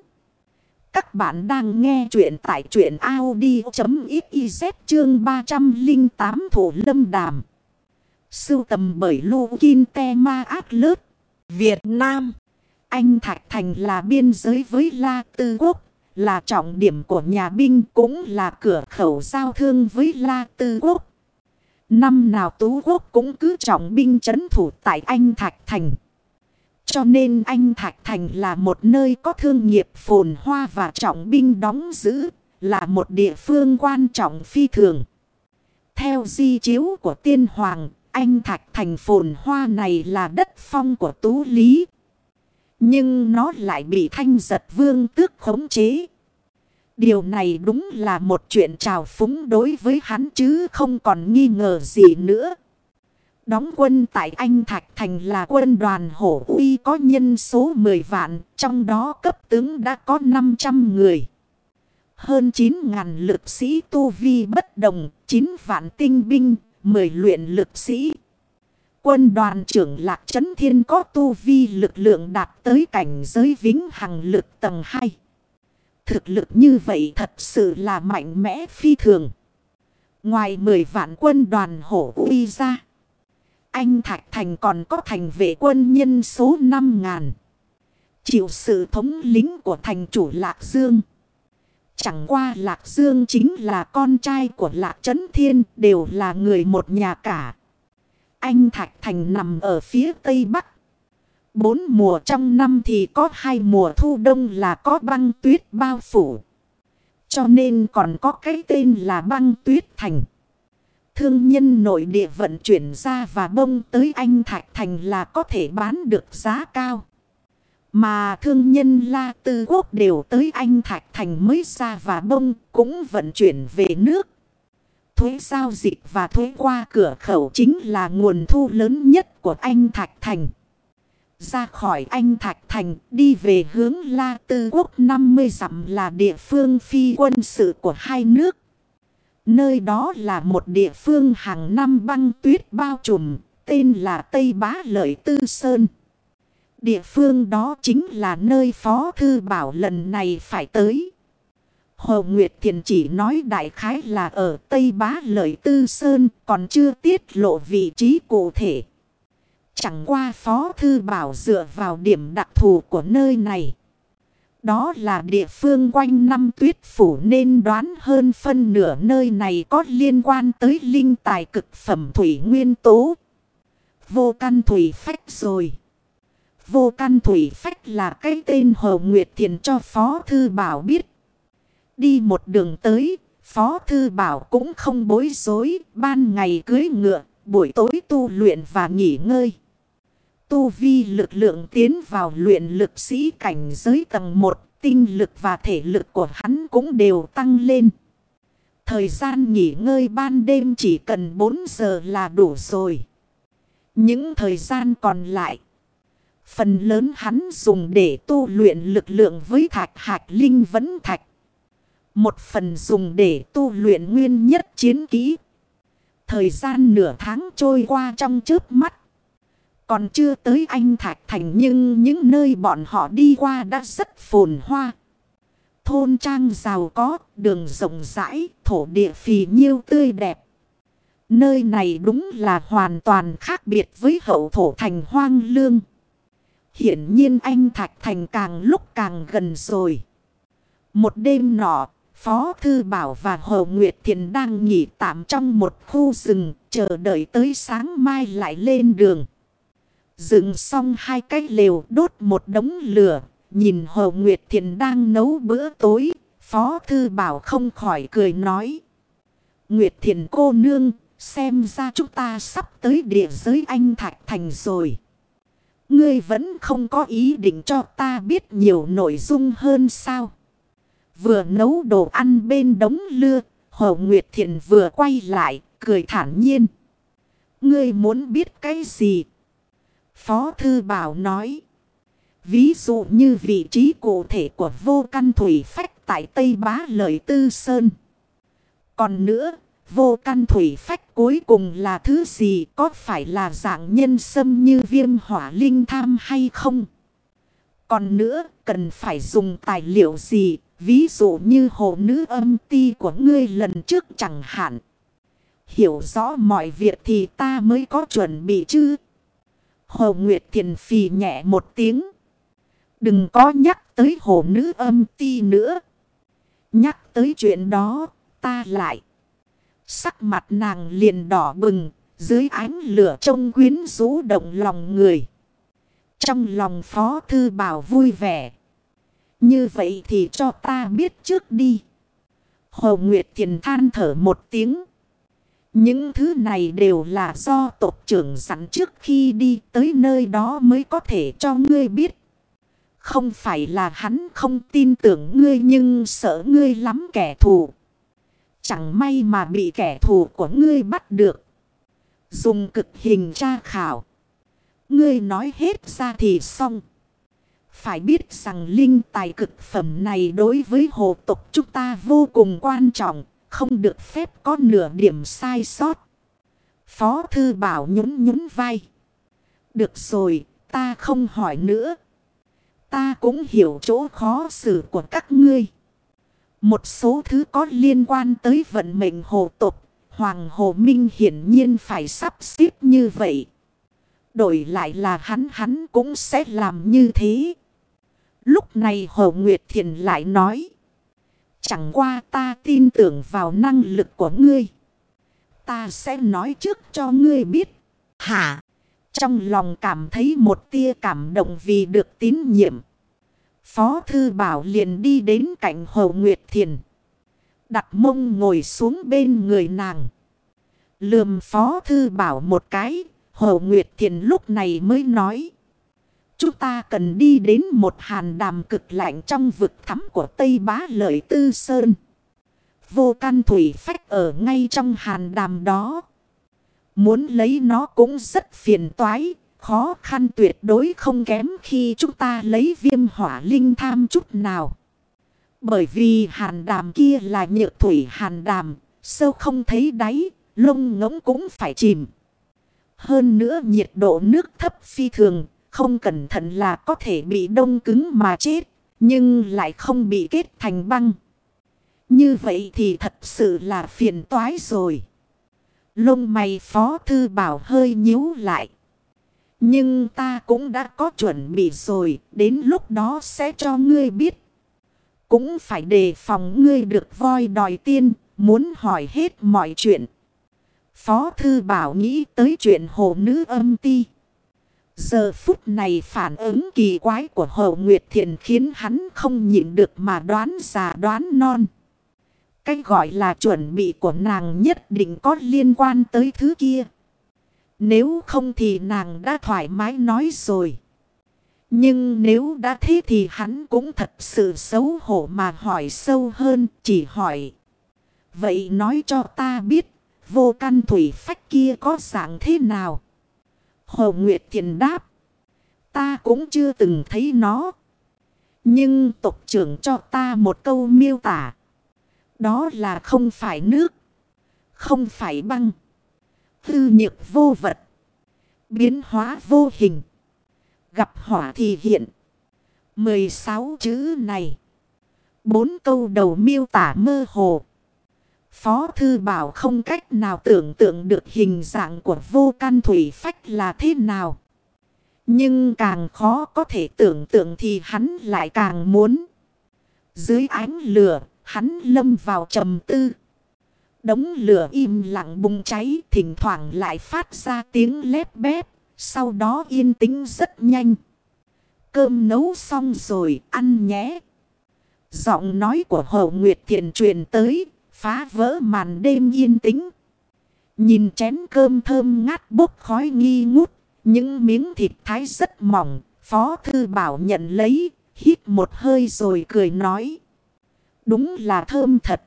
Các bạn đang nghe chuyện tại chuyện Audi.xyz chương 308 Thủ Lâm Đàm. Sưu tầm bởi Lô Kinh Te Ma Át Lớt, Việt Nam. Anh Thạch Thành là biên giới với La Tư Quốc là trọng điểm của nhà binh cũng là cửa khẩu giao thương với La Tư Quốc. Năm nào Tú Quốc cũng cứ trọng binh chấn thủ tại Anh Thạch Thành. Cho nên Anh Thạch Thành là một nơi có thương nghiệp phồn hoa và trọng binh đóng giữ, là một địa phương quan trọng phi thường. Theo di chiếu của tiên hoàng, Anh Thạch Thành phồn hoa này là đất phong của Tú Lý. Nhưng nó lại bị thanh giật vương tước khống chế. Điều này đúng là một chuyện trào phúng đối với hắn chứ không còn nghi ngờ gì nữa. Đóng quân tại Anh Thạch Thành là quân đoàn hổ uy có nhân số 10 vạn, trong đó cấp tướng đã có 500 người. Hơn 9.000 lực sĩ tu vi bất đồng, 9 vạn tinh binh, 10 luyện lực sĩ. Quân đoàn trưởng Lạc Trấn Thiên có tu vi lực lượng đạt tới cảnh giới vĩnh hằng lực tầng 2. Thực lực như vậy thật sự là mạnh mẽ phi thường. Ngoài 10 vạn quân đoàn hổ uy ra. Anh Thạch Thành còn có thành vệ quân nhân số 5 ngàn. Chịu sự thống lính của thành chủ Lạc Dương. Chẳng qua Lạc Dương chính là con trai của Lạc Trấn Thiên, đều là người một nhà cả. Anh Thạch Thành nằm ở phía tây bắc. Bốn mùa trong năm thì có hai mùa thu đông là có băng tuyết bao phủ. Cho nên còn có cái tên là băng tuyết thành. Thương nhân nội địa vận chuyển ra và bông tới Anh Thạch Thành là có thể bán được giá cao. Mà thương nhân La Tư Quốc đều tới Anh Thạch Thành mới ra và bông cũng vận chuyển về nước. Thuế giao dịch và thuế qua cửa khẩu chính là nguồn thu lớn nhất của Anh Thạch Thành. Ra khỏi Anh Thạch Thành đi về hướng La Tư Quốc 50 dặm là địa phương phi quân sự của hai nước. Nơi đó là một địa phương hàng năm băng tuyết bao trùm, tên là Tây Bá Lợi Tư Sơn. Địa phương đó chính là nơi Phó Thư Bảo lần này phải tới. Hồ Nguyệt Thiền chỉ nói đại khái là ở Tây Bá Lợi Tư Sơn còn chưa tiết lộ vị trí cụ thể. Chẳng qua Phó Thư Bảo dựa vào điểm đặc thù của nơi này. Đó là địa phương quanh năm tuyết phủ nên đoán hơn phân nửa nơi này có liên quan tới linh tài cực phẩm thủy nguyên tố. Vô căn thủy phách rồi. Vô căn thủy phách là cái tên Hồ Nguyệt Thiền cho Phó Thư Bảo biết. Đi một đường tới, Phó Thư Bảo cũng không bối rối, ban ngày cưới ngựa, buổi tối tu luyện và nghỉ ngơi. Tu vi lực lượng tiến vào luyện lực sĩ cảnh giới tầng 1, tinh lực và thể lực của hắn cũng đều tăng lên. Thời gian nghỉ ngơi ban đêm chỉ cần 4 giờ là đủ rồi. Những thời gian còn lại, phần lớn hắn dùng để tu luyện lực lượng với thạch hạch linh vấn thạch. Một phần dùng để tu luyện nguyên nhất chiến kỹ. Thời gian nửa tháng trôi qua trong trước mắt. Còn chưa tới Anh Thạch Thành nhưng những nơi bọn họ đi qua đã rất phồn hoa. Thôn trang giàu có, đường rộng rãi, thổ địa phì nhiêu tươi đẹp. Nơi này đúng là hoàn toàn khác biệt với hậu thổ thành hoang lương. Hiển nhiên anh Thạch Thành càng lúc càng gần rồi. Một đêm nọ, Phó Thư Bảo và Hồ Nguyệt Thiền đang nghỉ tạm trong một khu rừng, chờ đợi tới sáng mai lại lên đường. Dựng xong hai cái lều đốt một đống lửa. Nhìn Hồ Nguyệt Thiền đang nấu bữa tối. Phó Thư Bảo không khỏi cười nói. Nguyệt Thiền cô nương. Xem ra chúng ta sắp tới địa giới anh Thạch Thành rồi. Ngươi vẫn không có ý định cho ta biết nhiều nội dung hơn sao. Vừa nấu đồ ăn bên đống lưa. Hồ Nguyệt Thiện vừa quay lại, cười thản nhiên. Ngươi muốn biết cái gì Phó Thư Bảo nói. Ví dụ như vị trí cụ thể của vô căn thủy phách tại Tây Bá Lợi Tư Sơn. Còn nữa, vô căn thủy phách cuối cùng là thứ gì có phải là dạng nhân sâm như viêm hỏa linh tham hay không? Còn nữa, cần phải dùng tài liệu gì, ví dụ như hồ nữ âm ti của ngươi lần trước chẳng hạn. Hiểu rõ mọi việc thì ta mới có chuẩn bị chứ. Hồ Nguyệt Thiền phì nhẹ một tiếng. Đừng có nhắc tới hồ nữ âm ti nữa. Nhắc tới chuyện đó, ta lại. Sắc mặt nàng liền đỏ bừng, dưới ánh lửa trông quyến rũ động lòng người. Trong lòng Phó Thư Bảo vui vẻ. Như vậy thì cho ta biết trước đi. Hồ Nguyệt Thiền than thở một tiếng. Những thứ này đều là do tộc trưởng sẵn trước khi đi tới nơi đó mới có thể cho ngươi biết. Không phải là hắn không tin tưởng ngươi nhưng sợ ngươi lắm kẻ thù. Chẳng may mà bị kẻ thù của ngươi bắt được. Dùng cực hình tra khảo. Ngươi nói hết ra thì xong. Phải biết rằng linh tài cực phẩm này đối với hồ tộc chúng ta vô cùng quan trọng. Không được phép có nửa điểm sai sót. Phó thư bảo nhún nhún vai. Được rồi, ta không hỏi nữa. Ta cũng hiểu chỗ khó xử của các ngươi. Một số thứ có liên quan tới vận mệnh hồ tộc. Hoàng Hồ Minh hiển nhiên phải sắp xếp như vậy. Đổi lại là hắn hắn cũng sẽ làm như thế. Lúc này Hồ Nguyệt Thiền lại nói. Chẳng qua ta tin tưởng vào năng lực của ngươi. Ta sẽ nói trước cho ngươi biết. Hả? Trong lòng cảm thấy một tia cảm động vì được tín nhiệm. Phó Thư Bảo liền đi đến cạnh Hồ Nguyệt Thiền. Đặt mông ngồi xuống bên người nàng. Lườm Phó Thư Bảo một cái. Hồ Nguyệt Thiền lúc này mới nói. Chúng ta cần đi đến một hàn đàm cực lạnh trong vực thắm của Tây Bá Lợi Tư Sơn. Vô can thủy phách ở ngay trong hàn đàm đó. Muốn lấy nó cũng rất phiền toái, khó khăn tuyệt đối không kém khi chúng ta lấy viêm hỏa linh tham chút nào. Bởi vì hàn đàm kia là nhựa thủy hàn đàm, sâu không thấy đáy, lông ngỗng cũng phải chìm. Hơn nữa nhiệt độ nước thấp phi thường, không cẩn thận là có thể bị đông cứng mà chết. Nhưng lại không bị kết thành băng. Như vậy thì thật sự là phiền toái rồi. Lông mày phó thư bảo hơi nhíu lại. Nhưng ta cũng đã có chuẩn bị rồi. Đến lúc đó sẽ cho ngươi biết. Cũng phải đề phòng ngươi được voi đòi tiên. Muốn hỏi hết mọi chuyện. Phó thư bảo nghĩ tới chuyện hồ nữ âm ti. Giờ phút này phản ứng kỳ quái của hậu Nguyệt Thiện khiến hắn không nhịn được mà đoán già đoán non. Cái gọi là chuẩn bị của nàng nhất định có liên quan tới thứ kia. Nếu không thì nàng đã thoải mái nói rồi. Nhưng nếu đã thế thì hắn cũng thật sự xấu hổ mà hỏi sâu hơn, chỉ hỏi. Vậy nói cho ta biết, vô căn thủy phách kia có dạng thế nào? Hồ Nguyệt Thiền đáp. Ta cũng chưa từng thấy nó. Nhưng tộc trưởng cho ta một câu miêu tả. Đó là không phải nước. Không phải băng. Hư nhược vô vật. Biến hóa vô hình. Gặp hỏa thì hiện. 16 chữ này. Bốn câu đầu miêu tả mơ hồ. Phó Thư Bảo không cách nào tưởng tượng được hình dạng của vô can thủy phách là thế nào. Nhưng càng khó có thể tưởng tượng thì hắn lại càng muốn. Dưới ánh lửa, hắn lâm vào trầm tư. Đống lửa im lặng bùng cháy, thỉnh thoảng lại phát ra tiếng lép bép, sau đó yên tĩnh rất nhanh. Cơm nấu xong rồi, ăn nhé. Giọng nói của Hậu Nguyệt Thiện truyền tới, phá vỡ màn đêm yên tĩnh. Nhìn chén cơm thơm ngát bốc khói nghi ngút, những miếng thịt thái rất mỏng, Phó Thư Bảo nhận lấy, hít một hơi rồi cười nói. Đúng là thơm thật.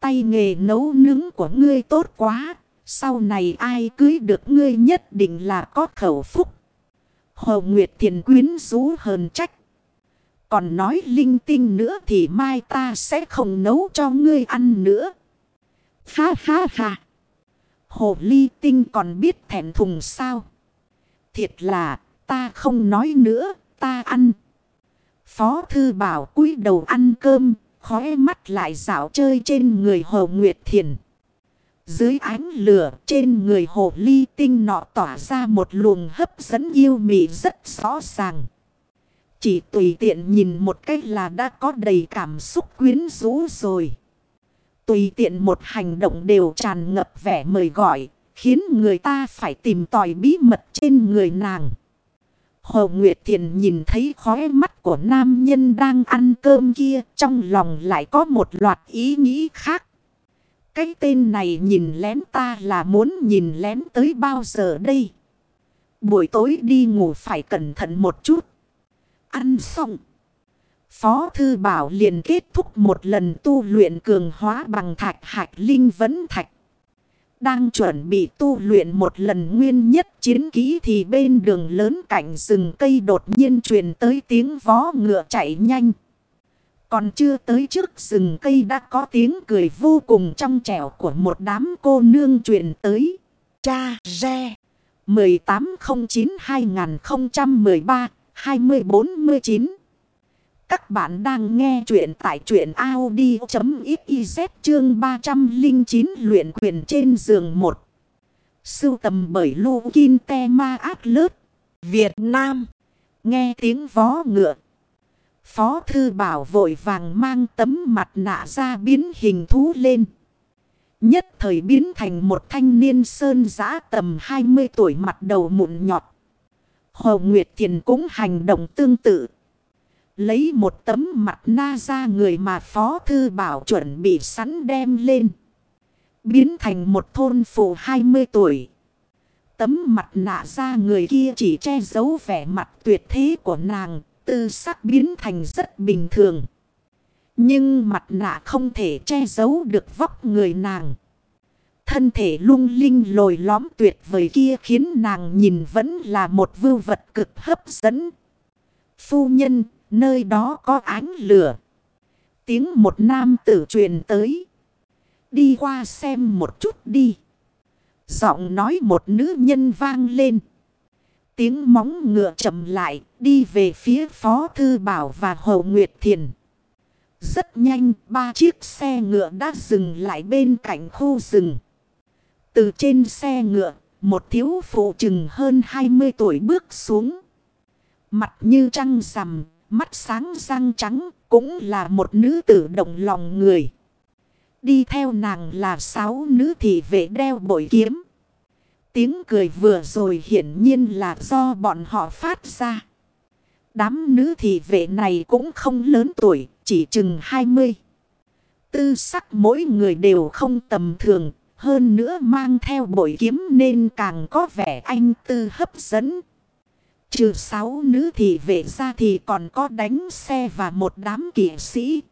Tay nghề nấu nướng của ngươi tốt quá, sau này ai cưới được ngươi nhất định là có khẩu phúc. Hồ Nguyệt Thiền quyến rũ hờn trách. Còn nói linh tinh nữa thì mai ta sẽ không nấu cho ngươi ăn nữa. Ha ha ha. Hồ ly tinh còn biết thẹn thùng sao. Thiệt là, ta không nói nữa, ta ăn. Phó thư bảo cúi đầu ăn cơm. Khóe mắt lại dạo chơi trên người Hồ Nguyệt Thiền. Dưới ánh lửa trên người hồ ly tinh nọ tỏa ra một luồng hấp dẫn yêu mị rất rõ ràng. Chỉ tùy tiện nhìn một cách là đã có đầy cảm xúc quyến rũ rồi. Tùy tiện một hành động đều tràn ngập vẻ mời gọi, khiến người ta phải tìm tòi bí mật trên người nàng. Hồ Nguyệt Thiền nhìn thấy khóe mắt của nam nhân đang ăn cơm kia, trong lòng lại có một loạt ý nghĩ khác. Cái tên này nhìn lén ta là muốn nhìn lén tới bao giờ đây? Buổi tối đi ngủ phải cẩn thận một chút. Ăn xong. Phó Thư Bảo liền kết thúc một lần tu luyện cường hóa bằng thạch hạch linh vấn thạch. Đang chuẩn bị tu luyện một lần nguyên nhất chiến ký thì bên đường lớn cạnh rừng cây đột nhiên truyền tới tiếng vó ngựa chạy nhanh. Còn chưa tới trước rừng cây đã có tiếng cười vô cùng trong trẻo của một đám cô nương truyền tới. Cha Re 1809-2013-2049 Các bạn đang nghe chuyện tại chuyện Audi.xyz chương 309 luyện quyền trên giường 1. Sưu tầm bởi Lô Kinh Te Ma Át Lớt, Việt Nam. Nghe tiếng vó ngựa. Phó Thư Bảo vội vàng mang tấm mặt nạ ra biến hình thú lên. Nhất thời biến thành một thanh niên sơn giã tầm 20 tuổi mặt đầu mụn nhọt. Hồ Nguyệt Thiền cũng hành động tương tự. Lấy một tấm mặt na ra người mà Phó Thư Bảo chuẩn bị sẵn đem lên. Biến thành một thôn phụ 20 tuổi. Tấm mặt nạ ra người kia chỉ che giấu vẻ mặt tuyệt thế của nàng, tư sắc biến thành rất bình thường. Nhưng mặt nạ không thể che giấu được vóc người nàng. Thân thể lung linh lồi lõm tuyệt vời kia khiến nàng nhìn vẫn là một vưu vật cực hấp dẫn. Phu nhân, nơi đó có ánh lửa. Tiếng một nam tử truyền tới. Đi qua xem một chút đi. Giọng nói một nữ nhân vang lên. Tiếng móng ngựa chậm lại, đi về phía Phó Thư Bảo và Hồ Nguyệt Thiền. Rất nhanh, ba chiếc xe ngựa đã dừng lại bên cạnh khu rừng. Từ trên xe ngựa, một thiếu phụ chừng hơn 20 tuổi bước xuống. Mặt như trăng rằm, mắt sáng răng trắng, cũng là một nữ tử động lòng người. Đi theo nàng là sáu nữ thị vệ đeo bội kiếm. Tiếng cười vừa rồi hiển nhiên là do bọn họ phát ra. Đám nữ thị vệ này cũng không lớn tuổi, chỉ chừng 20. Tư sắc mỗi người đều không tầm thường, hơn nữa mang theo bội kiếm nên càng có vẻ anh tư hấp dẫn. Trừ sáu nữ thị vệ ra thì còn có đánh xe và một đám kỵ sĩ.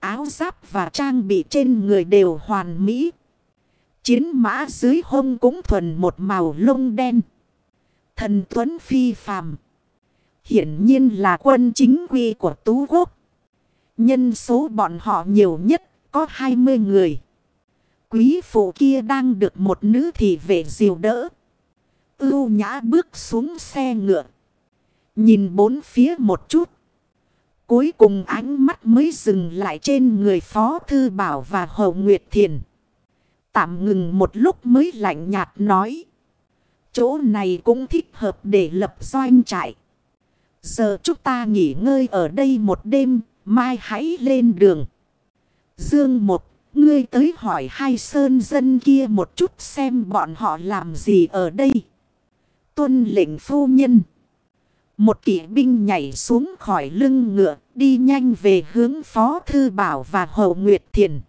Áo giáp và trang bị trên người đều hoàn mỹ. Chiến mã dưới hông cũng thuần một màu lông đen. Thần Tuấn Phi phàm. Hiển nhiên là quân chính quy của Tú Quốc. Nhân số bọn họ nhiều nhất có 20 người. Quý phụ kia đang được một nữ thị vệ diều đỡ. Ưu nhã bước xuống xe ngựa. Nhìn bốn phía một chút. Cuối cùng ánh mắt mới dừng lại trên người Phó Thư Bảo và Hồ Nguyệt Thiền. Tạm ngừng một lúc mới lạnh nhạt nói. Chỗ này cũng thích hợp để lập doanh trại. Giờ chúng ta nghỉ ngơi ở đây một đêm, mai hãy lên đường. Dương một, ngươi tới hỏi hai sơn dân kia một chút xem bọn họ làm gì ở đây. Tuân lệnh phu nhân. Một kỵ binh nhảy xuống khỏi lưng ngựa, đi nhanh về hướng Phó Thư Bảo và Hồ Nguyệt Thiền.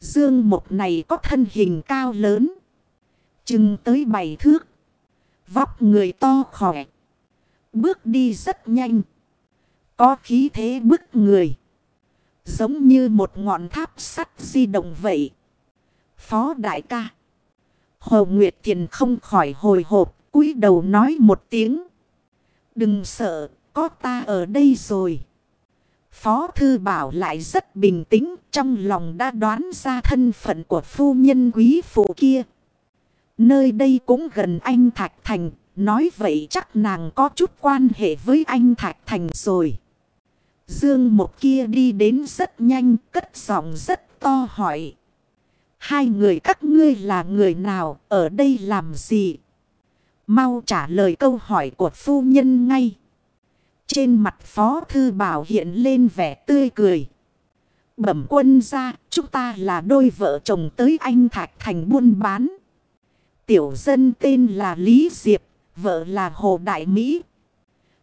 Dương Mộc này có thân hình cao lớn. Chừng tới bảy thước. Vóc người to khỏe. Bước đi rất nhanh. Có khí thế bức người. Giống như một ngọn tháp sắt di động vậy. Phó đại ca. Hồ Nguyệt Thiền không khỏi hồi hộp. cúi đầu nói một tiếng. Đừng sợ. Có ta ở đây rồi. Phó Thư Bảo lại rất bình tĩnh, trong lòng đã đoán ra thân phận của phu nhân quý phụ kia. Nơi đây cũng gần anh Thạch Thành, nói vậy chắc nàng có chút quan hệ với anh Thạch Thành rồi. Dương một kia đi đến rất nhanh, cất giọng rất to hỏi. Hai người các ngươi là người nào, ở đây làm gì? Mau trả lời câu hỏi của phu nhân ngay. Trên mặt Phó Thư Bảo hiện lên vẻ tươi cười. Bẩm quân ra, chúng ta là đôi vợ chồng tới anh Thạch Thành buôn bán. Tiểu dân tên là Lý Diệp, vợ là Hồ Đại Mỹ.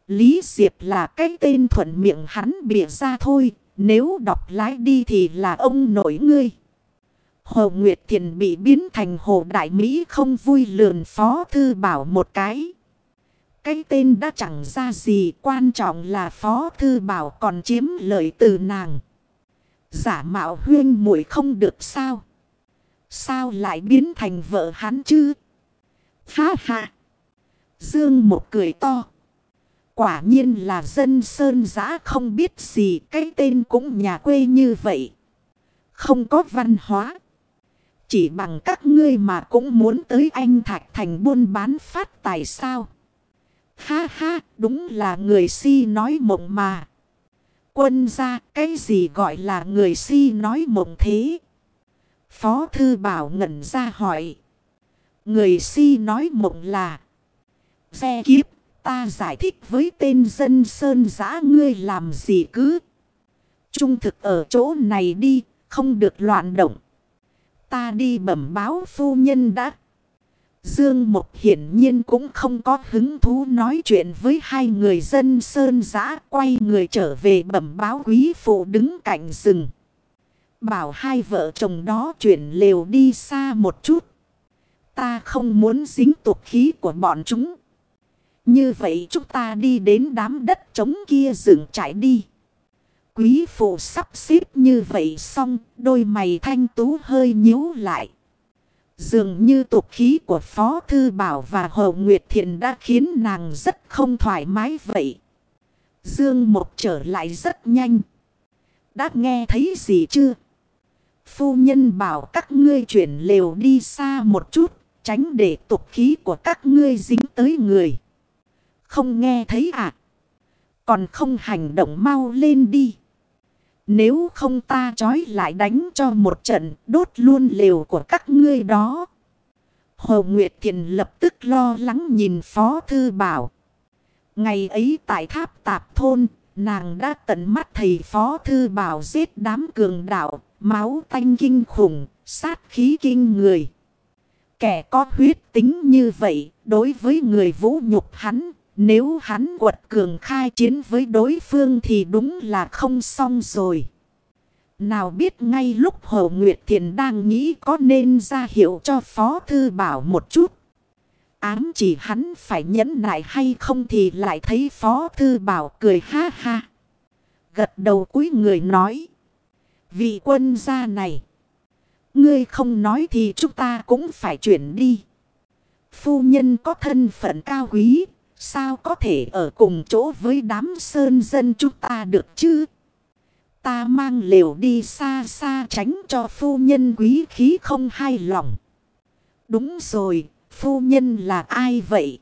Lý Diệp là cái tên thuận miệng hắn bịa ra thôi, nếu đọc lái đi thì là ông nội ngươi. Hồ Nguyệt Thiền bị biến thành Hồ Đại Mỹ không vui lườn Phó Thư Bảo một cái. Cái tên đã chẳng ra gì quan trọng là Phó Thư Bảo còn chiếm lợi từ nàng. Giả mạo huyên muội không được sao. Sao lại biến thành vợ hắn chứ? Ha ha! Dương một cười to. Quả nhiên là dân sơn giã không biết gì cái tên cũng nhà quê như vậy. Không có văn hóa. Chỉ bằng các ngươi mà cũng muốn tới anh Thạch Thành buôn bán phát tài sao. Ha ha, đúng là người si nói mộng mà. Quân ra, cái gì gọi là người si nói mộng thế? Phó Thư Bảo ngẩn ra hỏi. Người si nói mộng là. Xe kiếp, ta giải thích với tên dân sơn giã ngươi làm gì cứ. Trung thực ở chỗ này đi, không được loạn động. Ta đi bẩm báo phu nhân đã. Dương Mộc hiển nhiên cũng không có hứng thú nói chuyện với hai người dân sơn giã quay người trở về bẩm báo quý phụ đứng cạnh rừng. Bảo hai vợ chồng đó chuyển lều đi xa một chút. Ta không muốn dính tục khí của bọn chúng. Như vậy chúng ta đi đến đám đất trống kia dựng trải đi. Quý phụ sắp xếp như vậy xong, đôi mày thanh tú hơi nhíu lại. Dường như tục khí của Phó Thư Bảo và Hồ Nguyệt Thiện đã khiến nàng rất không thoải mái vậy. Dương Mộc trở lại rất nhanh. Đã nghe thấy gì chưa? Phu nhân bảo các ngươi chuyển lều đi xa một chút, tránh để tục khí của các ngươi dính tới người. Không nghe thấy à? Còn không hành động mau lên đi. Nếu không ta trói lại đánh cho một trận đốt luôn lều của các ngươi đó. Hồ Nguyệt Thiền lập tức lo lắng nhìn Phó Thư Bảo. Ngày ấy tại tháp tạp thôn, nàng đã tận mắt thầy Phó Thư Bảo giết đám cường đạo, máu tanh kinh khủng, sát khí kinh người. Kẻ có huyết tính như vậy, đối với người vũ nhục hắn, nếu hắn quật cường khai chiến với đối phương thì đúng là không xong rồi. Nào biết ngay lúc Hồ Nguyệt Thiền đang nghĩ có nên ra hiệu cho Phó Thư Bảo một chút. Ám chỉ hắn phải nhẫn nại hay không thì lại thấy Phó Thư Bảo cười ha ha. Gật đầu cuối người nói. Vị quân gia này. Ngươi không nói thì chúng ta cũng phải chuyển đi. Phu nhân có thân phận cao quý. Sao có thể ở cùng chỗ với đám sơn dân chúng ta được chứ? Ta mang liều đi xa xa tránh cho phu nhân quý khí không hài lòng. Đúng rồi, phu nhân là ai vậy?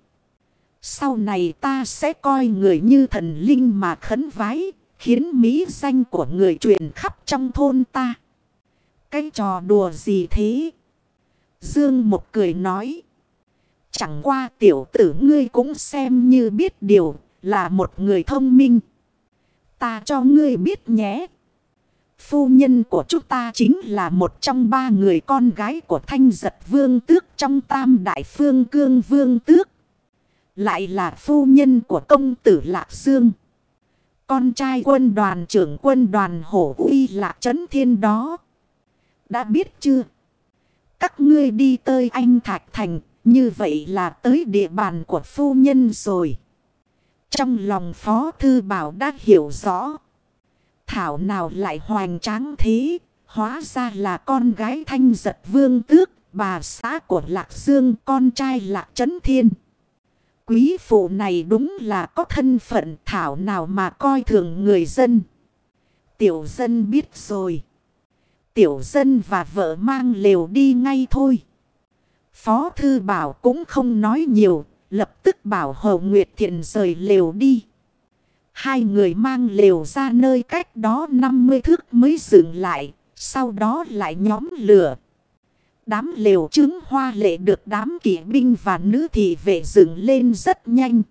Sau này ta sẽ coi người như thần linh mà khấn vái, khiến mỹ danh của người truyền khắp trong thôn ta. Cái trò đùa gì thế? Dương một cười nói. Chẳng qua tiểu tử ngươi cũng xem như biết điều là một người thông minh. Ta cho ngươi biết nhé. Phu nhân của chúng ta chính là một trong ba người con gái của thanh giật vương tước trong tam đại phương cương vương tước. Lại là phu nhân của công tử Lạc Dương. Con trai quân đoàn trưởng quân đoàn hổ uy Lạc Trấn Thiên đó. Đã biết chưa? Các ngươi đi tới anh Thạch Thành như vậy là tới địa bàn của phu nhân rồi. Trong lòng Phó Thư Bảo đã hiểu rõ. Thảo nào lại hoành tráng thế. Hóa ra là con gái thanh giật vương tước. Bà xã của Lạc Dương, con trai Lạc Trấn Thiên. Quý phụ này đúng là có thân phận thảo nào mà coi thường người dân. Tiểu dân biết rồi. Tiểu dân và vợ mang lều đi ngay thôi. Phó Thư Bảo cũng không nói nhiều, lập tức bảo Hồ Nguyệt Thiện rời lều đi. Hai người mang lều ra nơi cách đó 50 thước mới dừng lại, sau đó lại nhóm lửa. Đám lều trứng hoa lệ được đám kỵ binh và nữ thị vệ dựng lên rất nhanh.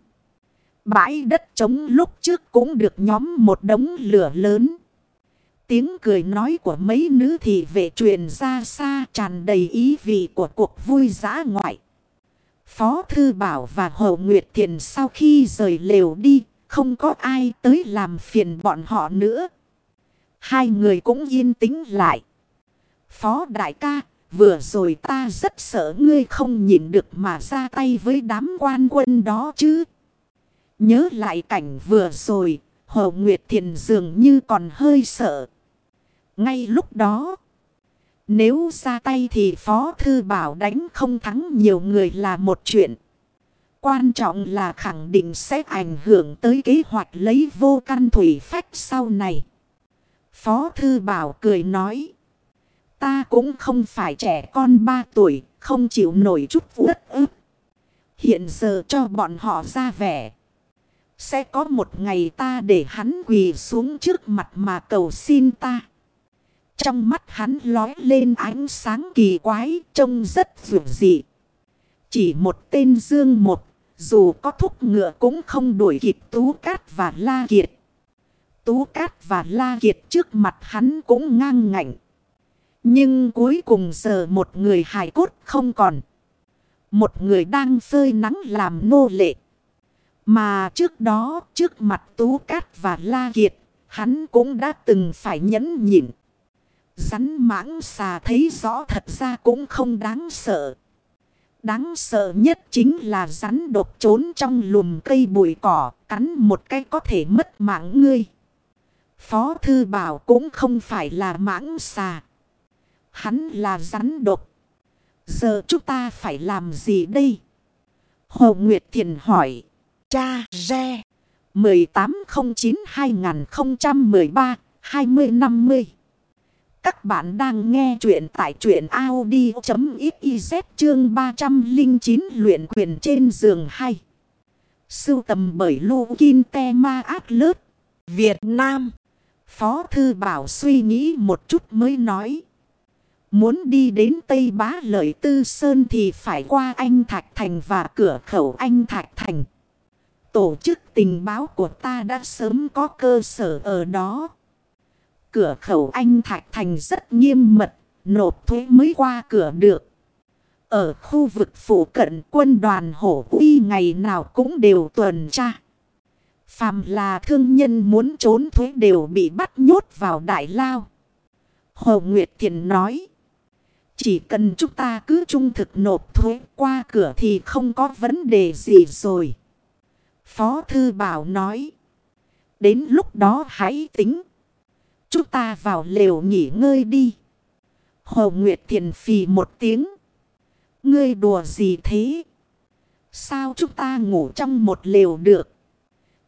Bãi đất trống lúc trước cũng được nhóm một đống lửa lớn. Tiếng cười nói của mấy nữ thị vệ truyền ra xa tràn đầy ý vị của cuộc vui giã ngoại. Phó Thư Bảo và Hồ Nguyệt Thiền sau khi rời lều đi, không có ai tới làm phiền bọn họ nữa. Hai người cũng yên tĩnh lại. Phó Đại ca, vừa rồi ta rất sợ ngươi không nhìn được mà ra tay với đám quan quân đó chứ. Nhớ lại cảnh vừa rồi, Hồ Nguyệt Thiền dường như còn hơi sợ. Ngay lúc đó, nếu ra tay thì Phó Thư Bảo đánh không thắng nhiều người là một chuyện. Quan trọng là khẳng định sẽ ảnh hưởng tới kế hoạch lấy vô căn thủy phách sau này. Phó Thư Bảo cười nói. Ta cũng không phải trẻ con 3 tuổi, không chịu nổi chút uất ức. Hiện giờ cho bọn họ ra vẻ. Sẽ có một ngày ta để hắn quỳ xuống trước mặt mà cầu xin ta. Trong mắt hắn lói lên ánh sáng kỳ quái, trông rất vượt dị. Chỉ một tên dương một, dù có thúc ngựa cũng không đuổi kịp Tú Cát và La Kiệt. Tú Cát và La Kiệt trước mặt hắn cũng ngang ngạnh. Nhưng cuối cùng giờ một người hài cốt không còn. Một người đang phơi nắng làm nô lệ. Mà trước đó, trước mặt Tú Cát và La Kiệt, hắn cũng đã từng phải nhẫn nhịn. Rắn mãng xà thấy rõ thật ra cũng không đáng sợ. Đáng sợ nhất chính là rắn độc trốn trong lùm cây bụi cỏ, cắn một cái có thể mất mạng ngươi. Phó Thư Bảo cũng không phải là mãng xà. Hắn là rắn độc. Giờ chúng ta phải làm gì đây? Hồ Nguyệt Thiền hỏi. Cha Re 1809-2013-2050 các bạn đang nghe chuyện tại truyện Audi.xyz chương 309 luyện quyền trên giường 2. Sưu tầm bởi Lô Kinh Te Ma Át Lớt, Việt Nam. Phó Thư Bảo suy nghĩ một chút mới nói. Muốn đi đến Tây Bá Lợi Tư Sơn thì phải qua Anh Thạch Thành và cửa khẩu Anh Thạch Thành. Tổ chức tình báo của ta đã sớm có cơ sở ở đó. Cửa khẩu Anh Thạch Thành rất nghiêm mật, nộp thuế mới qua cửa được. Ở khu vực phụ cận quân đoàn hổ uy ngày nào cũng đều tuần tra. Phàm là thương nhân muốn trốn thuế đều bị bắt nhốt vào đại lao. Hồ Nguyệt Thiện nói. Chỉ cần chúng ta cứ trung thực nộp thuế qua cửa thì không có vấn đề gì rồi. Phó Thư Bảo nói. Đến lúc đó hãy tính. Chúng ta vào lều nghỉ ngơi đi. Hồ Nguyệt Thiền phì một tiếng. Ngươi đùa gì thế? Sao chúng ta ngủ trong một lều được?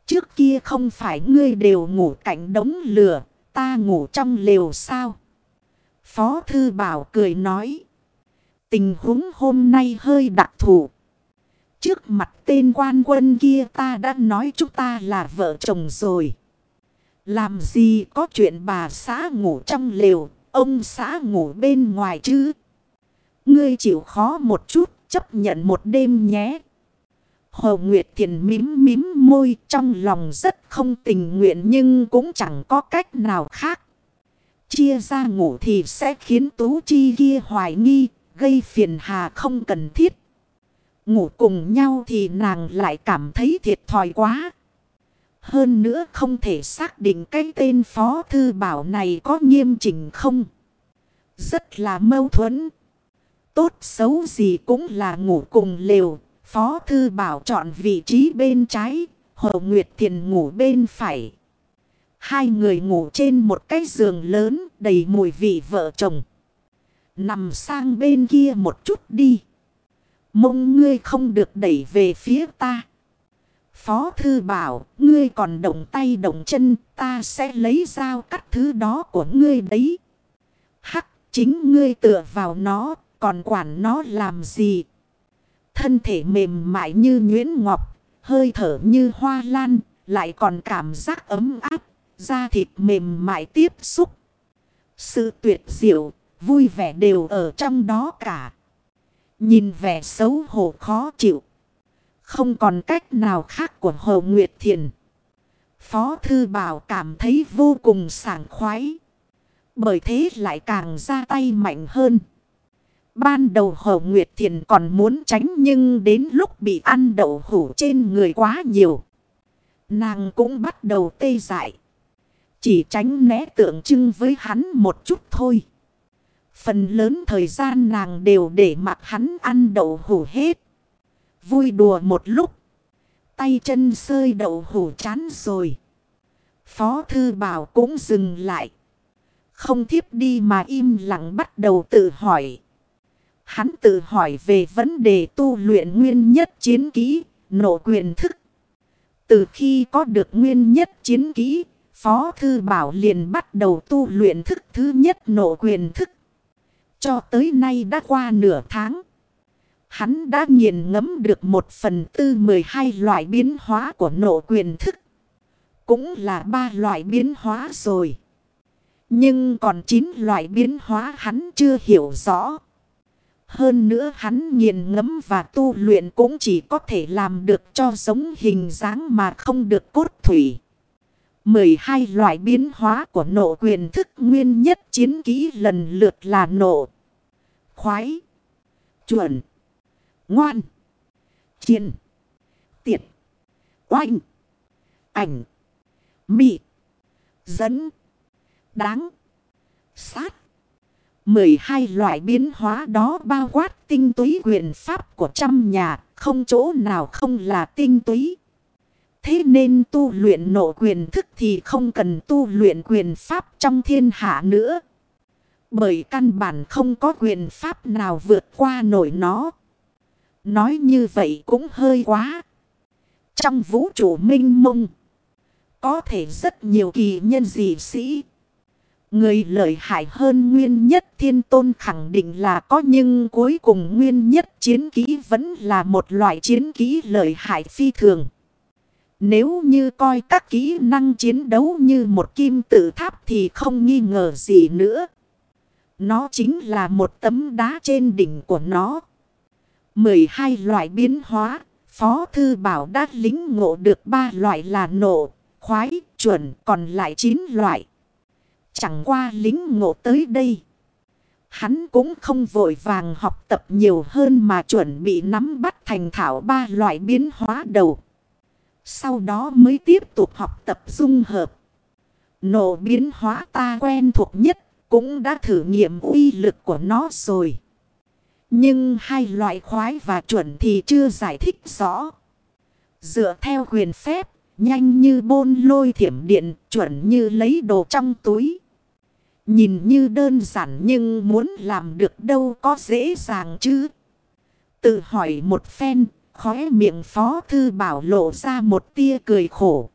Trước kia không phải ngươi đều ngủ cạnh đống lửa. Ta ngủ trong lều sao? Phó Thư Bảo cười nói. Tình huống hôm nay hơi đặc thù. Trước mặt tên quan quân kia ta đã nói chúng ta là vợ chồng rồi. Làm gì có chuyện bà xã ngủ trong lều, ông xã ngủ bên ngoài chứ. Ngươi chịu khó một chút, chấp nhận một đêm nhé. Hồ Nguyệt Thiền mím mím môi trong lòng rất không tình nguyện nhưng cũng chẳng có cách nào khác. Chia ra ngủ thì sẽ khiến Tú Chi kia hoài nghi, gây phiền hà không cần thiết. Ngủ cùng nhau thì nàng lại cảm thấy thiệt thòi quá. Hơn nữa không thể xác định cái tên phó thư bảo này có nghiêm chỉnh không. Rất là mâu thuẫn. Tốt xấu gì cũng là ngủ cùng lều. Phó thư bảo chọn vị trí bên trái. Hồ Nguyệt Thiền ngủ bên phải. Hai người ngủ trên một cái giường lớn, đầy mùi vị vợ chồng. Nằm sang bên kia một chút đi. Mông ngươi không được đẩy về phía ta. Phó thư bảo, ngươi còn động tay động chân, ta sẽ lấy dao cắt thứ đó của ngươi đấy. Hắc, chính ngươi tựa vào nó, còn quản nó làm gì? Thân thể mềm mại như nhuyễn ngọc, hơi thở như hoa lan, lại còn cảm giác ấm áp, da thịt mềm mại tiếp xúc. Sự tuyệt diệu, vui vẻ đều ở trong đó cả. Nhìn vẻ xấu hổ khó chịu. Không còn cách nào khác của Hồ Nguyệt Thiền. Phó Thư Bảo cảm thấy vô cùng sảng khoái. Bởi thế lại càng ra tay mạnh hơn. Ban đầu Hồ Nguyệt Thiền còn muốn tránh nhưng đến lúc bị ăn đậu hủ trên người quá nhiều. Nàng cũng bắt đầu tê dại. Chỉ tránh né tượng trưng với hắn một chút thôi. Phần lớn thời gian nàng đều để mặc hắn ăn đậu hủ hết. Vui đùa một lúc. Tay chân sơi đậu hủ chán rồi. Phó thư bảo cũng dừng lại. Không tiếp đi mà im lặng bắt đầu tự hỏi. Hắn tự hỏi về vấn đề tu luyện nguyên nhất chiến kỹ, nộ quyền thức. Từ khi có được nguyên nhất chiến kỹ, Phó Thư Bảo liền bắt đầu tu luyện thức thứ nhất nộ quyền thức. Cho tới nay đã qua nửa tháng. Hắn đã nghiền ngẫm được một phần tư 12 loại biến hóa của nộ quyền thức. Cũng là ba loại biến hóa rồi. Nhưng còn 9 loại biến hóa hắn chưa hiểu rõ. Hơn nữa hắn nghiền ngẫm và tu luyện cũng chỉ có thể làm được cho giống hình dáng mà không được cốt thủy. 12 loại biến hóa của nộ quyền thức nguyên nhất chiến kỹ lần lượt là nộ, khoái, chuẩn, ngoan, chiến, tiệt, oanh, ảnh, mị, dẫn, đáng, sát. 12 loại biến hóa đó bao quát tinh túy quyền pháp của trăm nhà, không chỗ nào không là tinh túy. Thế nên tu luyện nộ quyền thức thì không cần tu luyện quyền pháp trong thiên hạ nữa. Bởi căn bản không có quyền pháp nào vượt qua nổi nó. Nói như vậy cũng hơi quá. Trong vũ trụ minh mông. Có thể rất nhiều kỳ nhân dị sĩ. Người lợi hại hơn nguyên nhất thiên tôn khẳng định là có nhưng cuối cùng nguyên nhất chiến kỹ vẫn là một loại chiến kỹ lợi hại phi thường. Nếu như coi các kỹ năng chiến đấu như một kim tự tháp thì không nghi ngờ gì nữa. Nó chính là một tấm đá trên đỉnh của nó. 12 loại biến hóa, Phó Thư Bảo đã lính ngộ được 3 loại là nổ, khoái, chuẩn, còn lại 9 loại. Chẳng qua lính ngộ tới đây. Hắn cũng không vội vàng học tập nhiều hơn mà chuẩn bị nắm bắt thành thảo ba loại biến hóa đầu. Sau đó mới tiếp tục học tập dung hợp. Nổ biến hóa ta quen thuộc nhất cũng đã thử nghiệm uy lực của nó rồi. Nhưng hai loại khoái và chuẩn thì chưa giải thích rõ. Dựa theo quyền phép, nhanh như bôn lôi thiểm điện, chuẩn như lấy đồ trong túi. Nhìn như đơn giản nhưng muốn làm được đâu có dễ dàng chứ. Tự hỏi một phen, khóe miệng phó thư bảo lộ ra một tia cười khổ.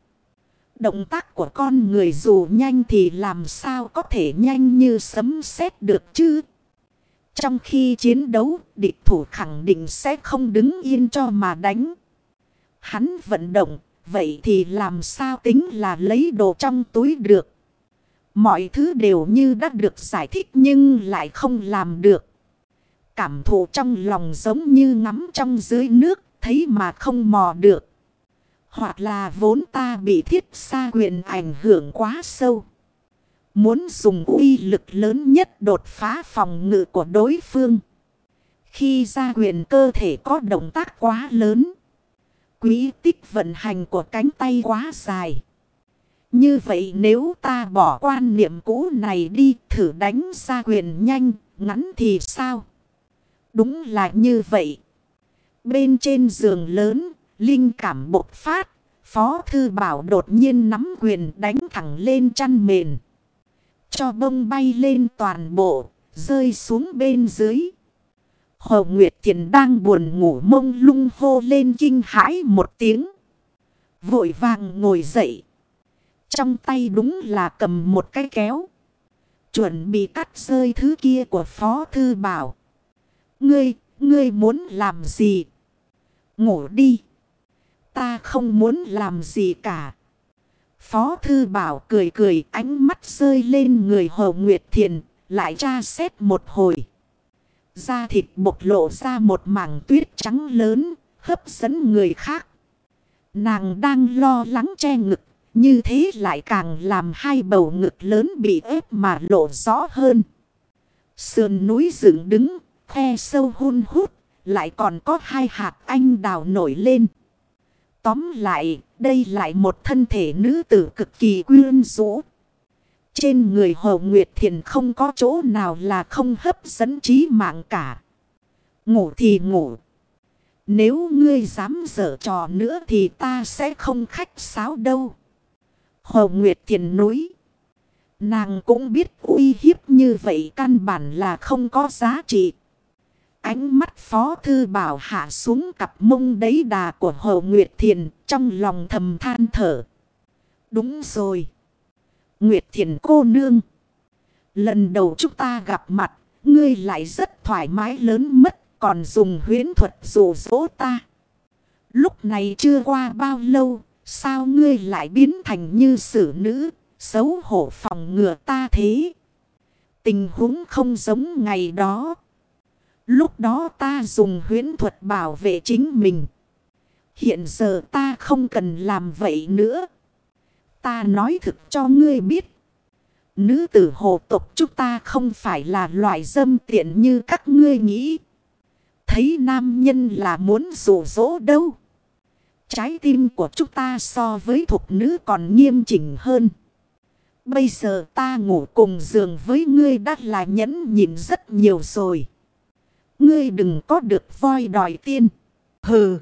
Động tác của con người dù nhanh thì làm sao có thể nhanh như sấm sét được chứ. Trong khi chiến đấu, địch thủ khẳng định sẽ không đứng yên cho mà đánh. Hắn vận động, vậy thì làm sao tính là lấy đồ trong túi được. Mọi thứ đều như đã được giải thích nhưng lại không làm được. Cảm thụ trong lòng giống như ngắm trong dưới nước, thấy mà không mò được. Hoặc là vốn ta bị thiết xa quyền ảnh hưởng quá sâu. Muốn dùng uy lực lớn nhất đột phá phòng ngự của đối phương. Khi ra quyền cơ thể có động tác quá lớn. Quý tích vận hành của cánh tay quá dài. Như vậy nếu ta bỏ quan niệm cũ này đi thử đánh ra quyền nhanh, ngắn thì sao? Đúng là như vậy. Bên trên giường lớn, linh cảm bộc phát, Phó Thư Bảo đột nhiên nắm quyền đánh thẳng lên chăn mền. Cho bông bay lên toàn bộ, rơi xuống bên dưới. Hồ Nguyệt Thiền đang buồn ngủ mông lung hô lên kinh hãi một tiếng. Vội vàng ngồi dậy. Trong tay đúng là cầm một cái kéo. Chuẩn bị cắt rơi thứ kia của Phó Thư Bảo. Ngươi, ngươi muốn làm gì? Ngủ đi. Ta không muốn làm gì cả. Phó Thư Bảo cười cười ánh mắt rơi lên người Hồ Nguyệt Thiền. Lại tra xét một hồi. Da thịt bộc lộ ra một mảng tuyết trắng lớn. Hấp dẫn người khác. Nàng đang lo lắng che ngực Như thế lại càng làm hai bầu ngực lớn bị ép mà lộ rõ hơn. Sườn núi dựng đứng, khe sâu hun hút, lại còn có hai hạt anh đào nổi lên. Tóm lại, đây lại một thân thể nữ tử cực kỳ quyên rũ. Trên người Hồ Nguyệt Thiền không có chỗ nào là không hấp dẫn trí mạng cả. Ngủ thì ngủ. Nếu ngươi dám dở trò nữa thì ta sẽ không khách sáo đâu. Hồ Nguyệt Thiền núi. Nàng cũng biết uy hiếp như vậy căn bản là không có giá trị. Ánh mắt Phó Thư Bảo hạ xuống cặp mông đấy đà của Hồ Nguyệt Thiền trong lòng thầm than thở. Đúng rồi. Nguyệt Thiền cô nương. Lần đầu chúng ta gặp mặt, ngươi lại rất thoải mái lớn mất, còn dùng huyến thuật dụ dỗ ta. Lúc này chưa qua bao lâu, sao ngươi lại biến thành như sử nữ, xấu hổ phòng ngừa ta thế? Tình huống không giống ngày đó. Lúc đó ta dùng huyến thuật bảo vệ chính mình. Hiện giờ ta không cần làm vậy nữa. Ta nói thực cho ngươi biết. Nữ tử hồ tục chúng ta không phải là loại dâm tiện như các ngươi nghĩ. Thấy nam nhân là muốn rủ rỗ đâu. Trái tim của chúng ta so với thục nữ còn nghiêm chỉnh hơn. Bây giờ ta ngủ cùng giường với ngươi đã là nhẫn nhịn rất nhiều rồi. Ngươi đừng có được voi đòi tiên. Hừ.